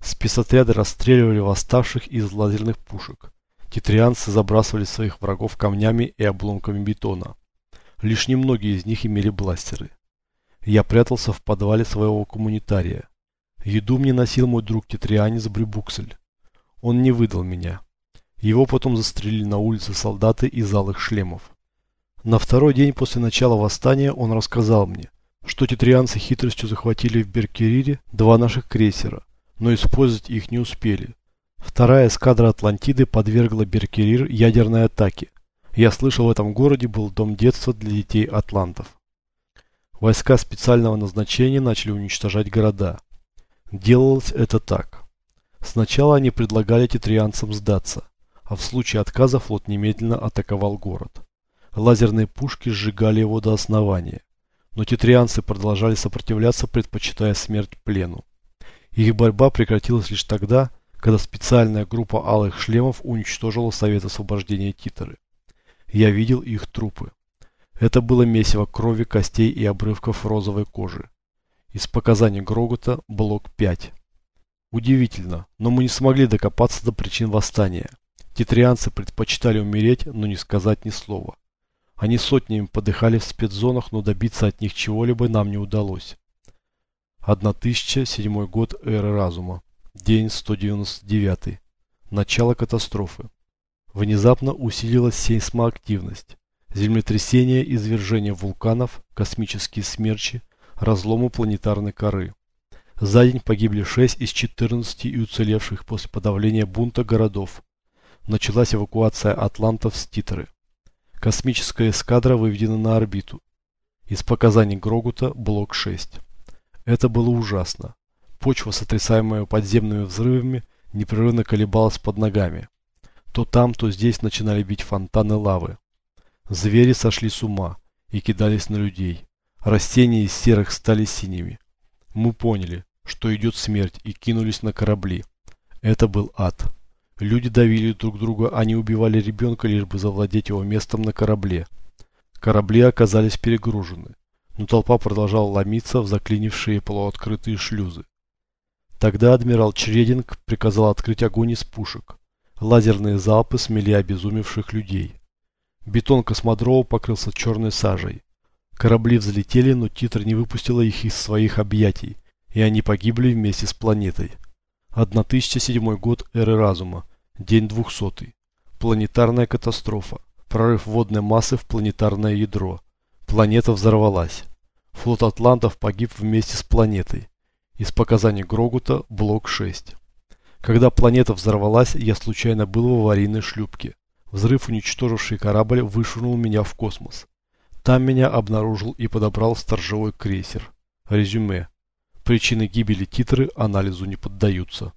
Спецотряды расстреливали восставших из лазерных пушек. Титрианцы забрасывали своих врагов камнями и обломками бетона. Лишь немногие из них имели бластеры. Я прятался в подвале своего коммунитария. Еду мне носил мой друг Титрианец Брюбуксель. Он не выдал меня. Его потом застрелили на улице солдаты из алых шлемов. На второй день после начала восстания он рассказал мне, что титрианцы хитростью захватили в Беркерире два наших крейсера, но использовать их не успели. Вторая эскадра Атлантиды подвергла Беркерир ядерной атаке. Я слышал, в этом городе был дом детства для детей атлантов. Войска специального назначения начали уничтожать города. Делалось это так. Сначала они предлагали титрианцам сдаться, а в случае отказа флот немедленно атаковал город. Лазерные пушки сжигали его до основания, но титрианцы продолжали сопротивляться, предпочитая смерть плену. Их борьба прекратилась лишь тогда, когда специальная группа алых шлемов уничтожила Совет освобождения Титеры. Я видел их трупы. Это было месиво крови, костей и обрывков розовой кожи. Из показаний Грогота блок 5. Удивительно, но мы не смогли докопаться до причин восстания. Титрианцы предпочитали умереть, но не сказать ни слова. Они сотнями подыхали в спецзонах, но добиться от них чего-либо нам не удалось. 1007 год эры разума. День 199. Начало катастрофы. Внезапно усилилась сейсмоактивность. Землетрясения, извержения вулканов, космические смерчи, разломы планетарной коры. За день погибли 6 из 14 и уцелевших после подавления бунта городов. Началась эвакуация атлантов с Титры. Космическая эскадра выведена на орбиту. Из показаний Грогута блок 6. Это было ужасно. Почва, сотрясаемая подземными взрывами, непрерывно колебалась под ногами. То там, то здесь начинали бить фонтаны лавы. Звери сошли с ума и кидались на людей. Растения из серых стали синими. Мы поняли, что идет смерть и кинулись на корабли. Это был ад. Люди давили друг друга, они убивали ребенка, лишь бы завладеть его местом на корабле. Корабли оказались перегружены, но толпа продолжала ломиться в заклинившие полуоткрытые шлюзы. Тогда адмирал Чрединг приказал открыть огонь из пушек. Лазерные залпы смели обезумевших людей. Бетон космодрома покрылся черной сажей. Корабли взлетели, но Титр не выпустила их из своих объятий, и они погибли вместе с планетой. 1007 год эры разума, день 200. Планетарная катастрофа. Прорыв водной массы в планетарное ядро. Планета взорвалась. Флот Атлантов погиб вместе с планетой. Из показаний Грогута, блок 6. Когда планета взорвалась, я случайно был в аварийной шлюпке. Взрыв, уничтоживший корабль, вышвырнул меня в космос. Там меня обнаружил и подобрал сторожевой крейсер. Резюме. Причины гибели Титры анализу не поддаются.